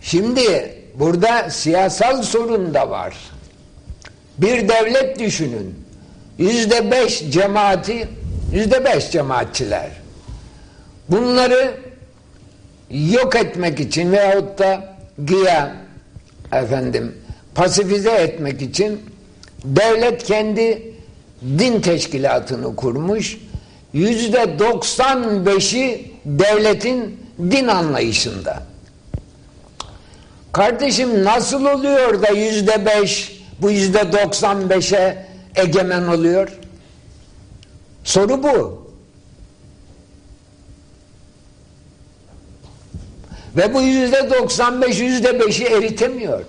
Şimdi burada siyasal sorun da var. Bir devlet düşünün. Yüzde beş cemaati, yüzde beş cemaatçiler. Bunları yok etmek için veyahut da güya efendim pasifize etmek için devlet kendi din teşkilatını kurmuş. Yüzde doksan beşi devletin din anlayışında. Kardeşim nasıl oluyor da yüzde beş bu yüzde doksan beşe egemen oluyor? Soru bu. Ve bu yüzde doksan beş yüzde beşi eritemiyor.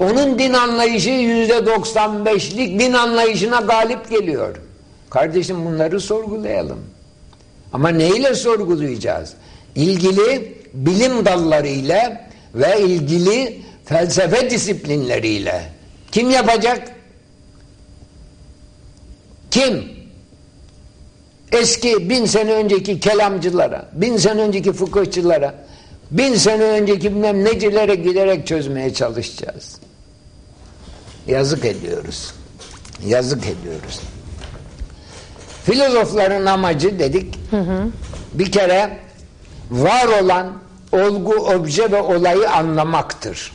Onun din anlayışı yüzde doksan beşlik din anlayışına galip geliyor. Kardeşim bunları sorgulayalım. Ama neyle sorgulayacağız? İlgili bilim dallarıyla ve ilgili felsefe disiplinleriyle. Kim yapacak? Kim? Eski bin sene önceki kelamcılara, bin sene önceki fıkıhçılara, bin sene önceki bilmem necilere giderek çözmeye çalışacağız. Yazık ediyoruz. Yazık ediyoruz. Filozofların amacı dedik, hı hı. bir kere var olan olgu, obje ve olayı anlamaktır.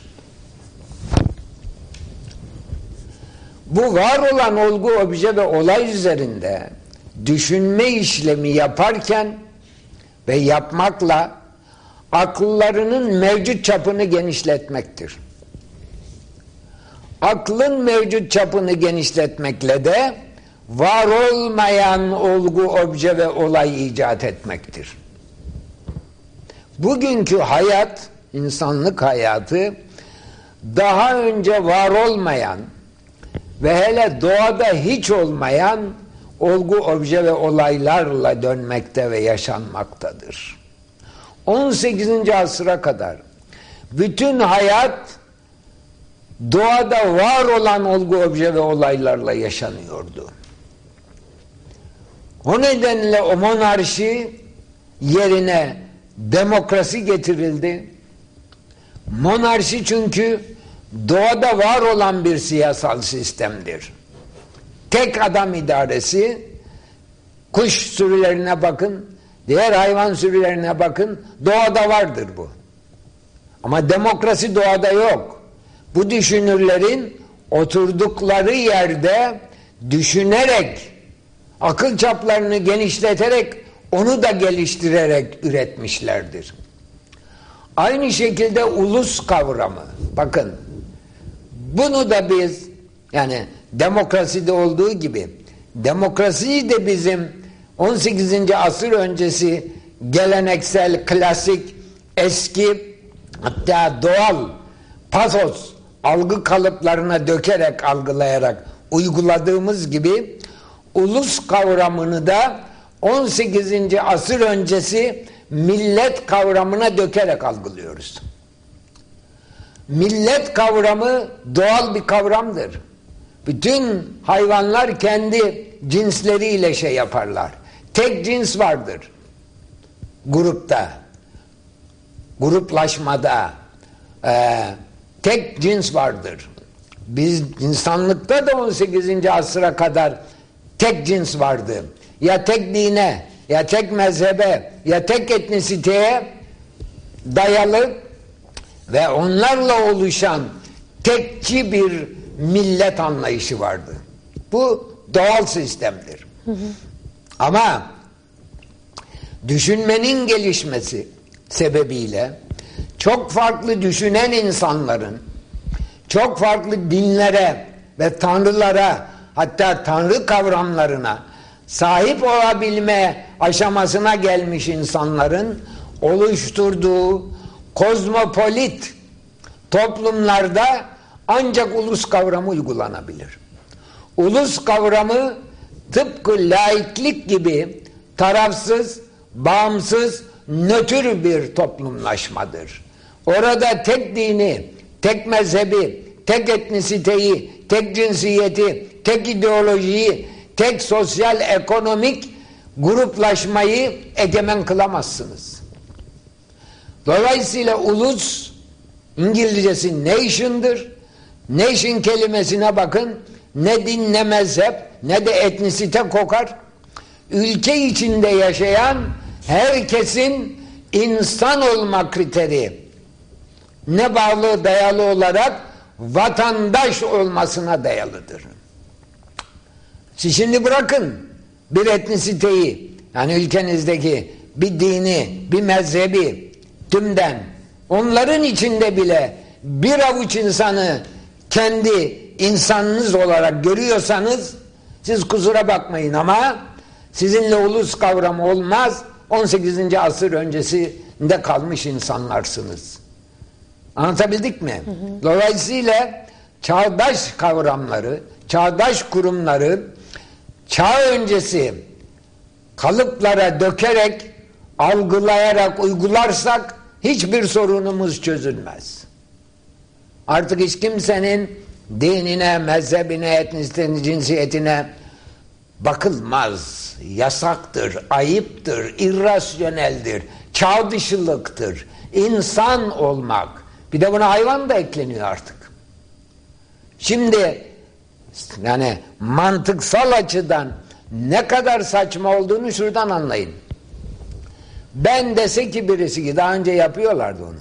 Bu var olan olgu, obje ve olay üzerinde düşünme işlemi yaparken ve yapmakla akıllarının mevcut çapını genişletmektir. Aklın mevcut çapını genişletmekle de var olmayan olgu, obje ve olay icat etmektir. Bugünkü hayat, insanlık hayatı daha önce var olmayan ve hele doğada hiç olmayan olgu, obje ve olaylarla dönmekte ve yaşanmaktadır. 18. asıra kadar bütün hayat doğada var olan olgu, obje ve olaylarla yaşanıyordu. O nedenle o monarşi yerine demokrasi getirildi. Monarşi çünkü doğada var olan bir siyasal sistemdir. Tek adam idaresi, kuş sürülerine bakın, diğer hayvan sürülerine bakın, doğada vardır bu. Ama demokrasi doğada yok. Bu düşünürlerin oturdukları yerde düşünerek, akıl çaplarını genişleterek onu da geliştirerek üretmişlerdir. Aynı şekilde ulus kavramı. Bakın bunu da biz yani demokraside olduğu gibi Demokrasi de bizim 18. asır öncesi geleneksel, klasik, eski hatta doğal pasos algı kalıplarına dökerek algılayarak uyguladığımız gibi ulus kavramını da 18. asır öncesi millet kavramına dökerek algılıyoruz. Millet kavramı doğal bir kavramdır. Bütün hayvanlar kendi cinsleriyle şey yaparlar. Tek cins vardır. Grupta. Gruplaşmada. Ee, tek cins vardır. Biz insanlıkta da 18. asıra kadar tek cins vardı. Ya tek dine, ya tek mezhebe, ya tek etnisiteye dayalı ve onlarla oluşan tekçi bir millet anlayışı vardı. Bu doğal sistemdir. Hı hı. Ama düşünmenin gelişmesi sebebiyle çok farklı düşünen insanların çok farklı dinlere ve tanrılara hatta tanrı kavramlarına sahip olabilme aşamasına gelmiş insanların oluşturduğu kozmopolit toplumlarda ancak ulus kavramı uygulanabilir. Ulus kavramı tıpkı laiklik gibi tarafsız, bağımsız, nötr bir toplumlaşmadır. Orada tek dini, tek mezhebi, tek etnisiteyi, tek cinsiyeti, tek ideolojiyi, tek sosyal ekonomik gruplaşmayı egemen kılamazsınız. Dolayısıyla ulus İngilizcesi nation'dır. Nation kelimesine bakın. Ne din ne mezhep ne de etnisite kokar. Ülke içinde yaşayan herkesin insan olma kriteri ne bağlı dayalı olarak vatandaş olmasına dayalıdır. Siz şimdi bırakın bir etnisiteyi yani ülkenizdeki bir dini, bir mezhebi tümden onların içinde bile bir avuç insanı kendi insanınız olarak görüyorsanız siz kusura bakmayın ama sizinle ulus kavramı olmaz 18. asır öncesinde kalmış insanlarsınız. Anlatabildik mi? Hı hı. Dolayısıyla çağdaş kavramları, çağdaş kurumları çağ öncesi kalıplara dökerek, algılayarak uygularsak hiçbir sorunumuz çözülmez. Artık hiç kimsenin dinine, mezhebine, etnisitine, cinsiyetine bakılmaz. Yasaktır, ayıptır, irrasyoneldir, çağ dışılıktır. İnsan olmak. Bir de buna hayvan da ekleniyor artık. Şimdi yani mantıksal açıdan ne kadar saçma olduğunu şuradan anlayın. Ben dese ki birisi ki daha önce yapıyorlardı onu.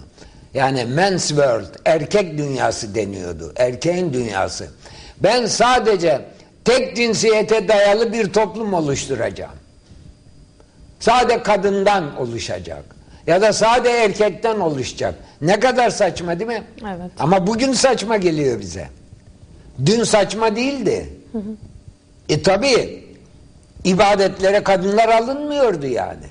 Yani men's world, erkek dünyası deniyordu. Erkeğin dünyası. Ben sadece tek cinsiyete dayalı bir toplum oluşturacağım. Sade kadından oluşacak. Ya da sade erkekten oluşacak. Ne kadar saçma değil mi? Evet. Ama bugün saçma geliyor bize. Dün saçma değildi. Hı hı. E tabi ibadetlere kadınlar alınmıyordu yani.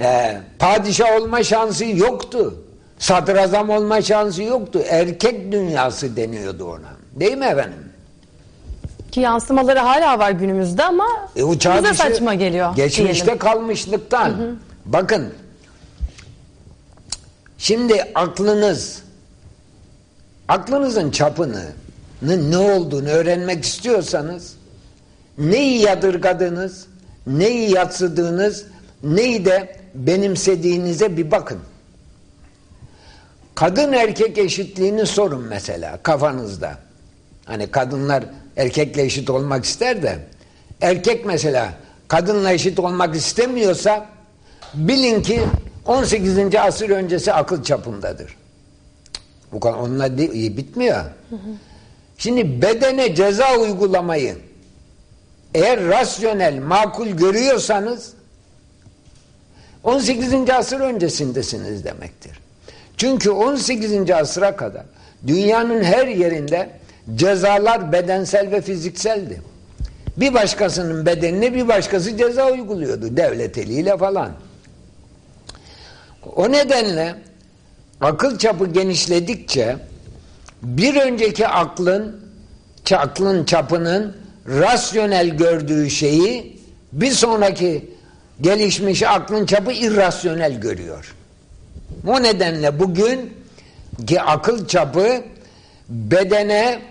E, padişah olma şansı yoktu. Sadrazam olma şansı yoktu. Erkek dünyası deniyordu ona. Değil mi efendim? Ki yansımaları hala var günümüzde ama e, bize saçma geliyor. Geçmişte diyelim. kalmışlıktan. Hı hı. Bakın şimdi aklınız aklınızın çapını ne olduğunu öğrenmek istiyorsanız neyi yadırgadınız, neyi yatsıdığınız, neyi de benimsediğinize bir bakın. Kadın erkek eşitliğini sorun mesela kafanızda. Hani kadınlar erkekle eşit olmak ister de erkek mesela kadınla eşit olmak istemiyorsa bilin ki 18. asır öncesi akıl çapındadır. Bu onunla bitmiyor. Hı hı. Şimdi bedene ceza uygulamayı eğer rasyonel, makul görüyorsanız 18. asır öncesindesiniz demektir. Çünkü 18. asıra kadar dünyanın her yerinde cezalar bedensel ve fizikseldi. bir başkasının bedenine bir başkası ceza uyguluyordu devlet eliyle falan. O nedenle akıl çapı genişledikçe bir önceki aklın aklın çapının rasyonel gördüğü şeyi bir sonraki gelişmiş aklın çapı irrasyonel görüyor. O nedenle bugün ki akıl çapı bedene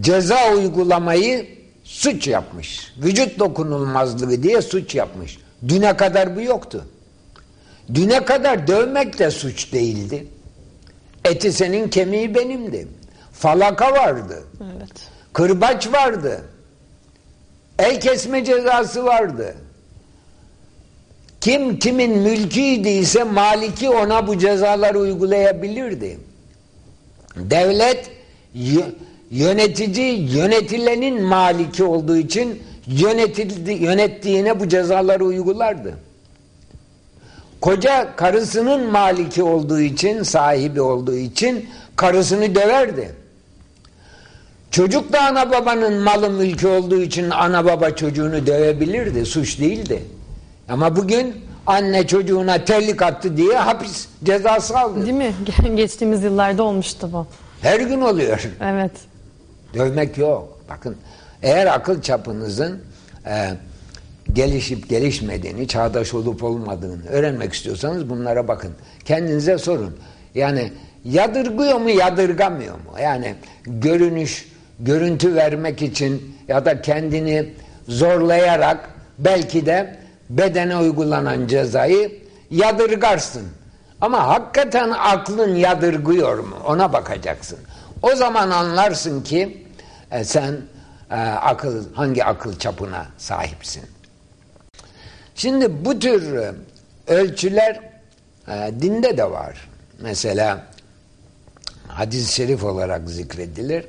ceza uygulamayı suç yapmış. Vücut dokunulmazlığı diye suç yapmış. Düne kadar bu yoktu. Düne kadar dövmek de suç değildi. Eti senin kemiği benimdi. Falaka vardı. Evet. Kırbaç vardı. El kesme cezası vardı. Kim kimin mülküydü ise maliki ona bu cezaları uygulayabilirdi. Devlet yönetici yönetilenin maliki olduğu için yönetildi, yönettiğine bu cezaları uygulardı. Koca karısının maliki olduğu için, sahibi olduğu için karısını döverdi. Çocuk da ana babanın malı mülkü olduğu için ana baba çocuğunu dövebilirdi, suç değildi. Ama bugün anne çocuğuna terlik attı diye hapis cezası aldı. Değil mi? Geçtiğimiz yıllarda olmuştu bu. Her gün oluyor. Evet. Dövmek yok. Bakın eğer akıl çapınızın e, gelişip gelişmediğini, çağdaş olup olmadığını öğrenmek istiyorsanız bunlara bakın. Kendinize sorun. Yani yadırgıyor mu, yadırgamıyor mu? Yani görünüş, görüntü vermek için ya da kendini zorlayarak belki de bedene uygulanan cezayı yadırgarsın. Ama hakikaten aklın yadırgıyor mu? Ona bakacaksın. O zaman anlarsın ki e, sen e, akıl hangi akıl çapına sahipsin. Şimdi bu tür e, ölçüler e, dinde de var. Mesela hadis-i şerif olarak zikredilir.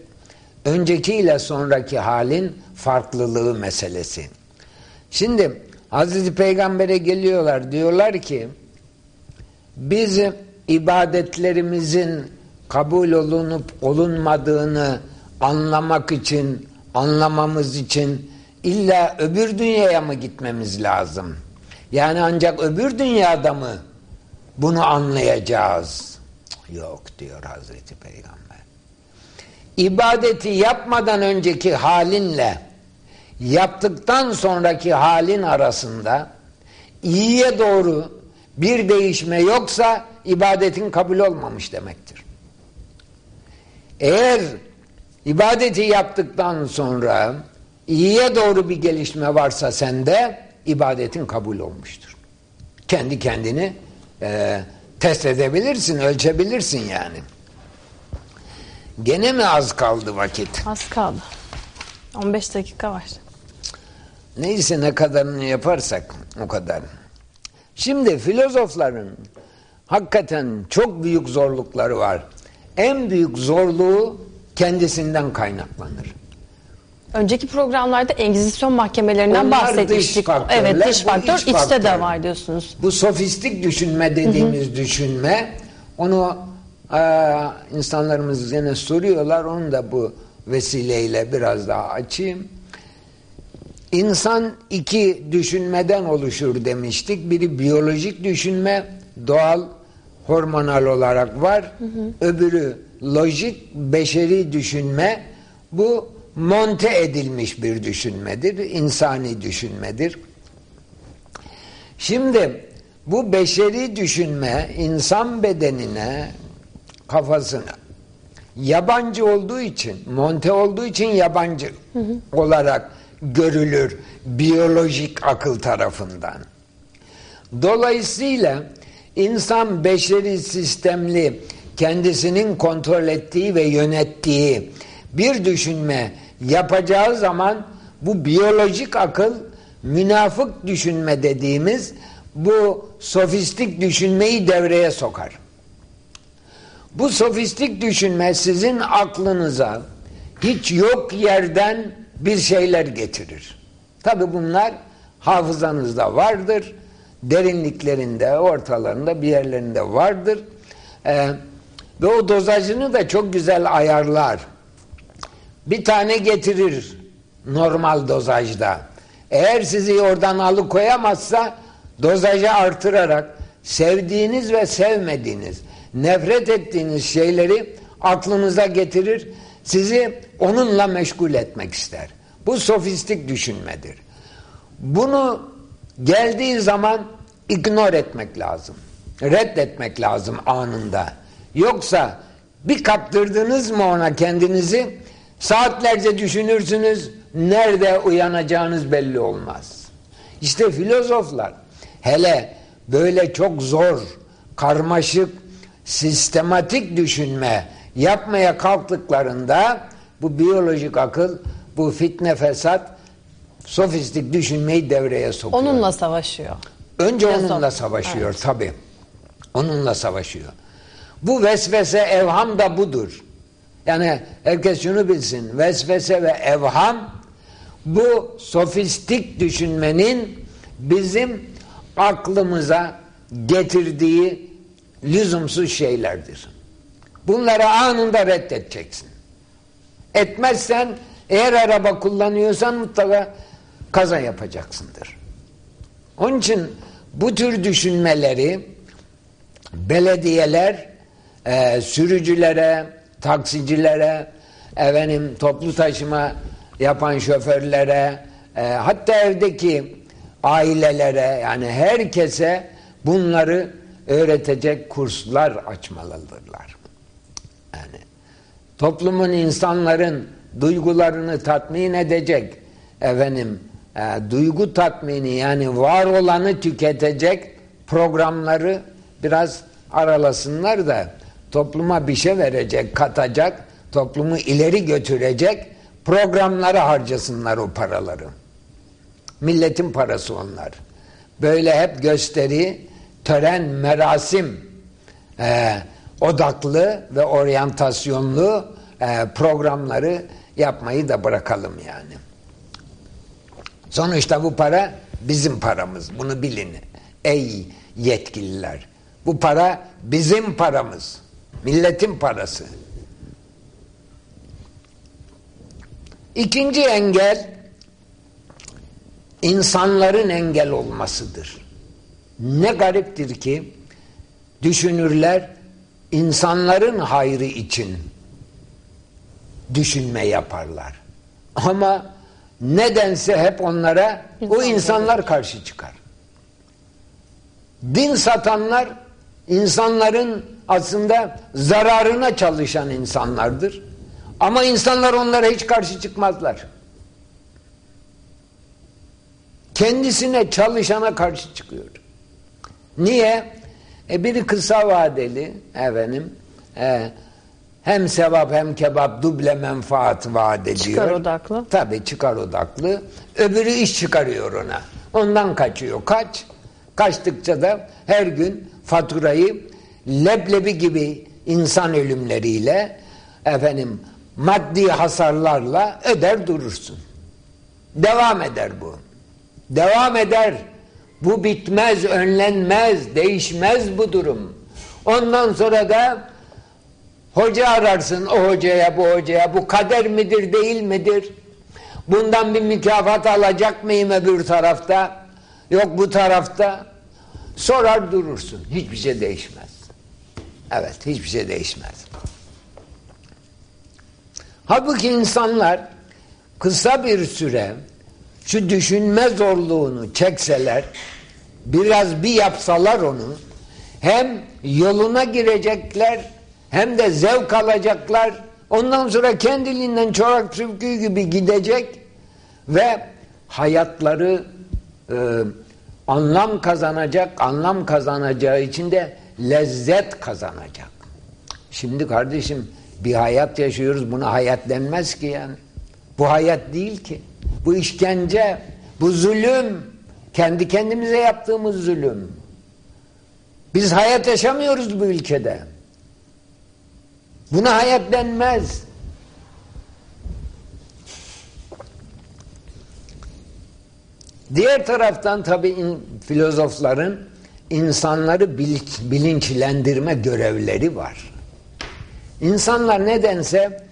Önceki ile sonraki halin farklılığı meselesi. Şimdi Hazreti Peygamber'e geliyorlar diyorlar ki biz ibadetlerimizin kabul olunup olunmadığını anlamak için, anlamamız için illa öbür dünyaya mı gitmemiz lazım? Yani ancak öbür dünyada mı bunu anlayacağız? Yok diyor Hazreti Peygamber. İbadeti yapmadan önceki halinle yaptıktan sonraki halin arasında iyiye doğru bir değişme yoksa ibadetin kabul olmamış demektir. Eğer ibadeti yaptıktan sonra iyiye doğru bir gelişme varsa sende ibadetin kabul olmuştur. Kendi kendini e, test edebilirsin, ölçebilirsin yani. Gene mi az kaldı vakit? Az kaldı. 15 dakika var. Neyse ne kadarını yaparsak o kadar. Şimdi filozofların hakikaten çok büyük zorlukları var. En büyük zorluğu kendisinden kaynaklanır. Önceki programlarda Engizisyon mahkemelerinden Onlar bahsetmiştik. dış faktörler, evet dış faktör iç içte faktör. de var diyorsunuz. Bu sofistik düşünme dediğimiz düşünme onu e, insanlarımız yine soruyorlar. Onu da bu vesileyle biraz daha açayım. İnsan iki düşünmeden oluşur demiştik. Biri biyolojik düşünme, doğal, hormonal olarak var. Öbürü lojik, beşeri düşünme. Bu monte edilmiş bir düşünmedir, insani düşünmedir. Şimdi bu beşeri düşünme insan bedenine, kafasına yabancı olduğu için, monte olduğu için yabancı olarak görülür biyolojik akıl tarafından. Dolayısıyla insan beşeri sistemli kendisinin kontrol ettiği ve yönettiği bir düşünme yapacağı zaman bu biyolojik akıl münafık düşünme dediğimiz bu sofistik düşünmeyi devreye sokar. Bu sofistik düşünme sizin aklınıza hiç yok yerden bir şeyler getirir. Tabi bunlar hafızanızda vardır. Derinliklerinde, ortalarında bir yerlerinde vardır. Ee, ve o dozajını da çok güzel ayarlar. Bir tane getirir normal dozajda. Eğer sizi oradan alıkoyamazsa dozajı artırarak sevdiğiniz ve sevmediğiniz, nefret ettiğiniz şeyleri aklınıza getirir, sizi onunla meşgul etmek ister. Bu sofistik düşünmedir. Bunu geldiği zaman ignore etmek lazım. Reddetmek lazım anında. Yoksa bir kaptırdınız mı ona kendinizi saatlerce düşünürsünüz nerede uyanacağınız belli olmaz. İşte filozoflar hele böyle çok zor, karmaşık, sistematik düşünme yapmaya kalktıklarında bu biyolojik akıl, bu fitne fesat, sofistik düşünmeyi devreye sokuyor. Onunla savaşıyor. Önce Filozof. onunla savaşıyor tabi. Onunla savaşıyor. Bu vesvese evham da budur. Yani herkes şunu bilsin. Vesvese ve evham bu sofistik düşünmenin bizim aklımıza getirdiği lüzumsuz şeylerdir. Bunları anında reddedeceksin. Etmezsen eğer araba kullanıyorsan mutlaka kaza yapacaksındır. Onun için bu tür düşünmeleri belediyeler e, sürücülere, taksicilere, efendim toplu taşıma yapan şoförlere, e, hatta evdeki ailelere yani herkese bunları öğretecek kurslar açmalıdırlar. Yani toplumun insanların duygularını tatmin edecek efendim e, duygu tatmini yani var olanı tüketecek programları biraz aralasınlar da topluma bir şey verecek, katacak, toplumu ileri götürecek programları harcasınlar o paraları. Milletin parası onlar. Böyle hep gösteri, tören, merasim e, odaklı ve oryantasyonlu e, programları yapmayı da bırakalım yani. Sonuçta bu para bizim paramız. Bunu bilin. Ey yetkililer. Bu para bizim paramız. Milletin parası. İkinci engel insanların engel olmasıdır. Ne gariptir ki düşünürler insanların hayrı için düşünme yaparlar. Ama nedense hep onlara o insanlar karşı çıkar. Din satanlar insanların aslında zararına çalışan insanlardır. Ama insanlar onlara hiç karşı çıkmazlar. Kendisine çalışana karşı çıkıyor. Niye? E biri kısa vadeli efendim e, hem sevap hem kebap duble menfaat vaat ediyor. Çıkar odaklı. Tabii çıkar odaklı. Öbürü iş çıkarıyor ona. Ondan kaçıyor. Kaç. Kaçtıkça da her gün faturayı leblebi gibi insan ölümleriyle efendim maddi hasarlarla öder durursun. Devam eder bu. Devam eder. Bu bitmez, önlenmez, değişmez bu durum. Ondan sonra da hoca ararsın o hocaya bu hocaya bu kader midir değil midir? Bundan bir mükafat alacak mıyım öbür tarafta? Yok bu tarafta. Sorar durursun. Hiçbir şey değişmez. Evet hiçbir şey değişmez. Halbuki insanlar kısa bir süre şu düşünme zorluğunu çekseler biraz bir yapsalar onu hem yoluna girecekler hem de zevk alacaklar ondan sonra kendiliğinden çorak sürkü gibi gidecek ve hayatları e, anlam kazanacak anlam kazanacağı için de lezzet kazanacak. Şimdi kardeşim bir hayat yaşıyoruz buna hayat denmez ki yani. Bu hayat değil ki. Bu işkence, bu zulüm. Kendi kendimize yaptığımız zulüm. Biz hayat yaşamıyoruz bu ülkede. Buna hayat denmez. Diğer taraftan tabi filozofların insanları bilinçlendirme görevleri var. İnsanlar nedense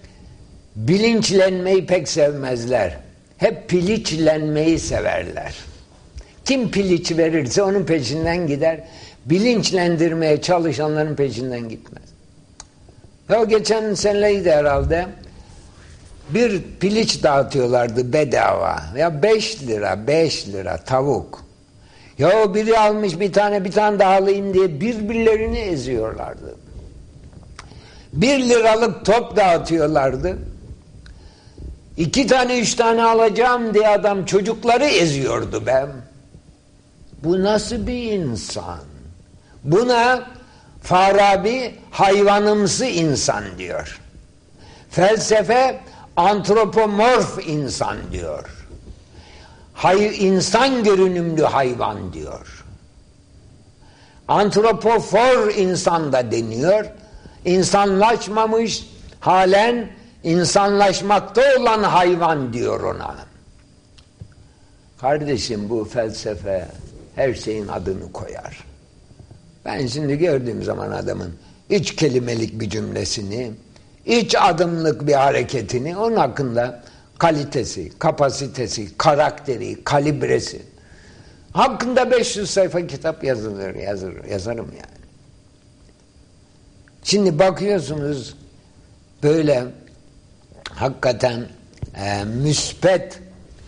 bilinçlenmeyi pek sevmezler. hep piliçlenmeyi severler. Kim piliç verirse onun peşinden gider. Bilinçlendirmeye çalışanların peşinden gitmez. Ya geçen seneydi herhalde bir piliç dağıtıyorlardı bedava. Ya beş lira, beş lira tavuk. Ya biri almış bir tane bir tane daha alayım diye birbirlerini eziyorlardı. Bir liralık top dağıtıyorlardı. İki tane üç tane alacağım diye adam çocukları eziyordu ben. Bu nasıl bir insan? Buna Farabi hayvanımsı insan diyor. Felsefe antropomorf insan diyor. Hay, insan görünümlü hayvan diyor. Antropofor insan da deniyor. İnsanlaşmamış halen insanlaşmakta olan hayvan diyor ona. Kardeşim bu felsefe her şeyin adını koyar. Ben şimdi gördüğüm zaman adamın üç kelimelik bir cümlesini, üç adımlık bir hareketini, onun hakkında kalitesi, kapasitesi, karakteri, kalibresi hakkında 500 sayfa kitap yazılır, yazır, yazarım yani. Şimdi bakıyorsunuz böyle hakikaten e, müspet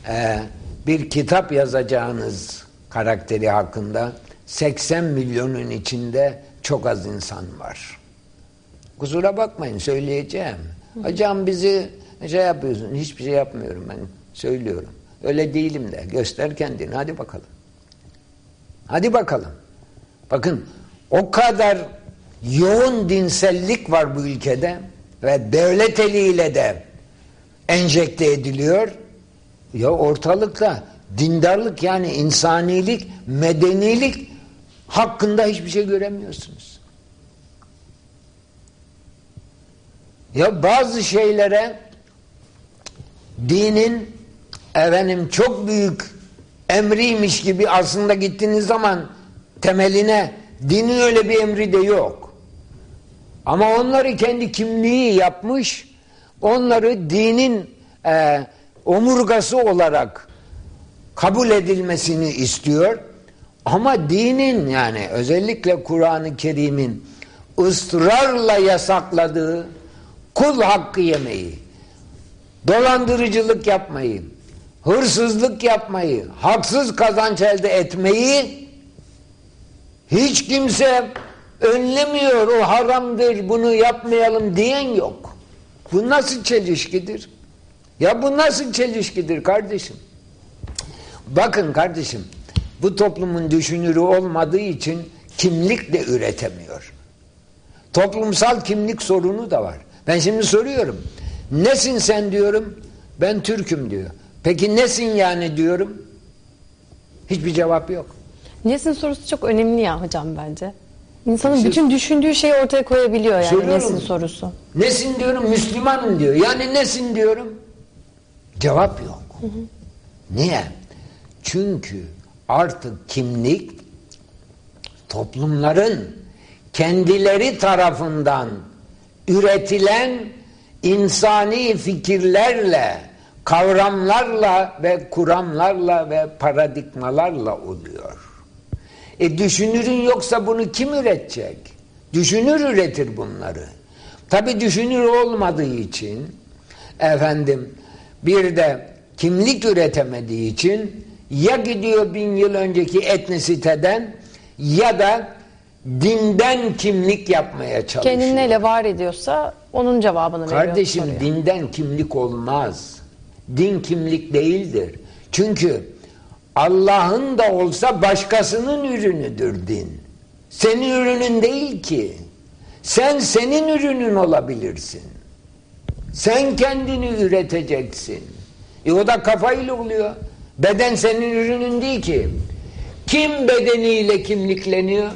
e, bir kitap yazacağınız karakteri hakkında 80 milyonun içinde çok az insan var. Kusura bakmayın söyleyeceğim. Hocam bizi şey yapıyorsun. Hiçbir şey yapmıyorum ben. Söylüyorum. Öyle değilim de. Göster kendini. Hadi bakalım. Hadi bakalım. Bakın o kadar yoğun dinsellik var bu ülkede ve devlet eliyle de enjekte ediliyor. Ya ortalıkta dindarlık yani insanilik, medenilik hakkında hiçbir şey göremiyorsunuz. Ya bazı şeylere dinin efendim çok büyük emriymiş gibi aslında gittiğiniz zaman temeline dinin öyle bir emri de yok. Ama onları kendi kimliği yapmış, onları dinin e, omurgası olarak kabul edilmesini istiyor. Ama dinin yani özellikle Kur'an-ı Kerim'in ısrarla yasakladığı kul hakkı yemeyi, dolandırıcılık yapmayı, hırsızlık yapmayı, haksız kazanç elde etmeyi hiç kimse önlemiyor. O haramdır, bunu yapmayalım diyen yok. Bu nasıl çelişkidir? Ya bu nasıl çelişkidir kardeşim? Bakın kardeşim, bu toplumun düşünürü olmadığı için kimlik de üretemiyor. Toplumsal kimlik sorunu da var. Ben şimdi soruyorum. Nesin sen diyorum. Ben Türk'üm diyor. Peki nesin yani diyorum. Hiçbir cevap yok. Nesin sorusu çok önemli ya hocam bence. İnsanın Siz, bütün düşündüğü şeyi ortaya koyabiliyor yani nesin sorusu. Nesin diyorum Müslümanım diyor. Yani nesin diyorum. Cevap yok. Hı hı. Niye? Çünkü artık kimlik toplumların kendileri tarafından üretilen insani fikirlerle, kavramlarla ve kuramlarla ve paradigmalarla oluyor. E düşünürün yoksa bunu kim üretecek? Düşünür üretir bunları. Tabi düşünür olmadığı için efendim bir de kimlik üretemediği için ya gidiyor bin yıl önceki etnisiteden ya da dinden kimlik yapmaya çalışıyor. Kendini neyle var ediyorsa onun cevabını veriyor. Kardeşim soruyor. dinden kimlik olmaz. Din kimlik değildir. Çünkü Allah'ın da olsa başkasının ürünüdür din. Senin ürünün değil ki. Sen senin ürünün olabilirsin. Sen kendini üreteceksin. E o da kafayla oluyor. Beden senin ürünün değil ki. Kim bedeniyle kimlikleniyor?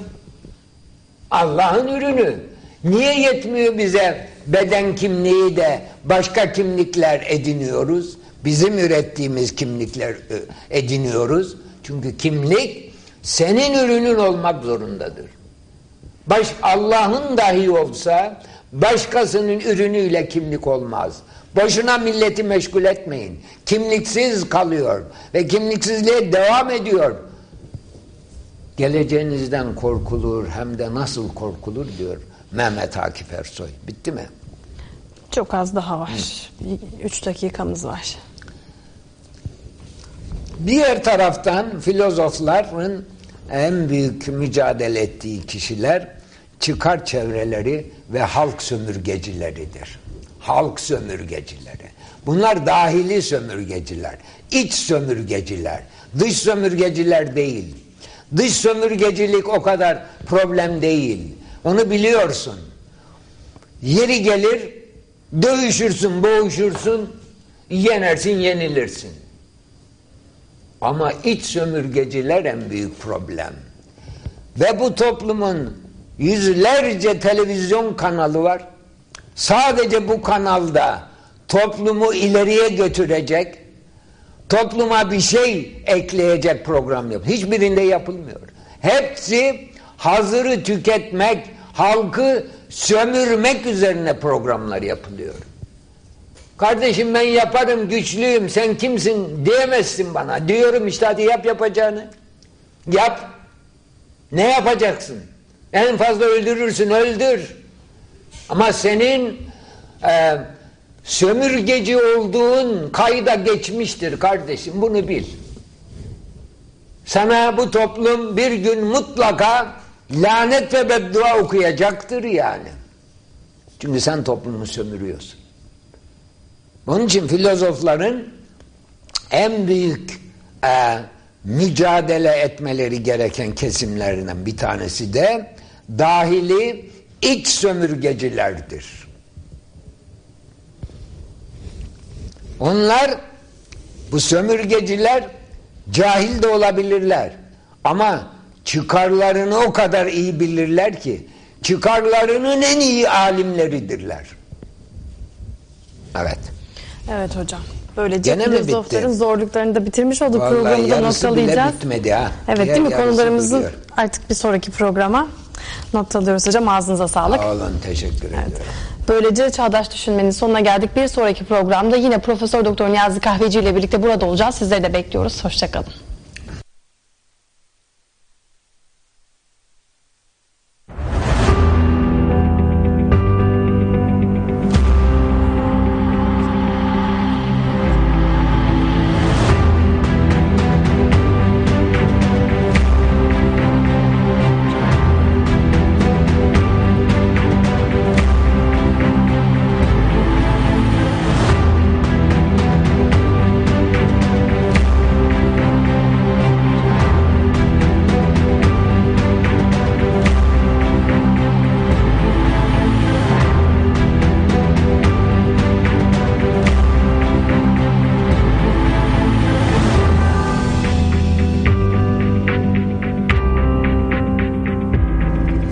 Allah'ın ürünü. Niye yetmiyor bize beden kimliği de başka kimlikler ediniyoruz? Bizim ürettiğimiz kimlikler e, ediniyoruz. Çünkü kimlik senin ürünün olmak zorundadır. Baş Allah'ın dahi olsa başkasının ürünüyle kimlik olmaz. Boşuna milleti meşgul etmeyin. Kimliksiz kalıyor ve kimliksizliğe devam ediyor. Geleceğinizden korkulur hem de nasıl korkulur diyor Mehmet Akif Ersoy. Bitti mi? Çok az daha var. 3 dakikamız var. Diğer taraftan filozofların en büyük mücadele ettiği kişiler çıkar çevreleri ve halk sömürgecileridir. Halk sömürgecileri. Bunlar dahili sömürgeciler, iç sömürgeciler, dış sömürgeciler değil. Dış sömürgecilik o kadar problem değil. Onu biliyorsun. Yeri gelir dövüşürsün, boğuşursun, yenersin, yenilirsin. Ama iç sömürgeciler en büyük problem. Ve bu toplumun yüzlerce televizyon kanalı var. Sadece bu kanalda toplumu ileriye götürecek, topluma bir şey ekleyecek program yap. Hiçbirinde yapılmıyor. Hepsi hazırı tüketmek, halkı sömürmek üzerine programlar yapılıyor. Kardeşim ben yaparım, güçlüyüm, sen kimsin diyemezsin bana. Diyorum işte hadi yap yapacağını. Yap. Ne yapacaksın? En fazla öldürürsün, öldür. Ama senin e, sömürgeci olduğun kayda geçmiştir kardeşim. Bunu bil. Sana bu toplum bir gün mutlaka lanet ve beddua okuyacaktır yani. Çünkü sen toplumu sömürüyorsun. Onun için filozofların en büyük e, mücadele etmeleri gereken kesimlerinden bir tanesi de dahili iç sömürgecilerdir. Onlar bu sömürgeciler cahil de olabilirler ama çıkarlarını o kadar iyi bilirler ki çıkarlarının en iyi alimleridirler. Evet. Evet hocam. Böylece Gene filozofların zorluklarını da bitirmiş olduk. Vallahi Programı da noktalayacağız. bitmedi ha. Evet Diğer değil mi? Konularımızı duruyor. artık bir sonraki programa noktalıyoruz hocam. Ağzınıza sağlık. Sağ olun, teşekkür ediyorum. Böylece Çağdaş Düşünmenin sonuna geldik. Bir sonraki programda yine Profesör Doktor Niyazi Kahveci ile birlikte burada olacağız. Sizleri de bekliyoruz. Hoşçakalın.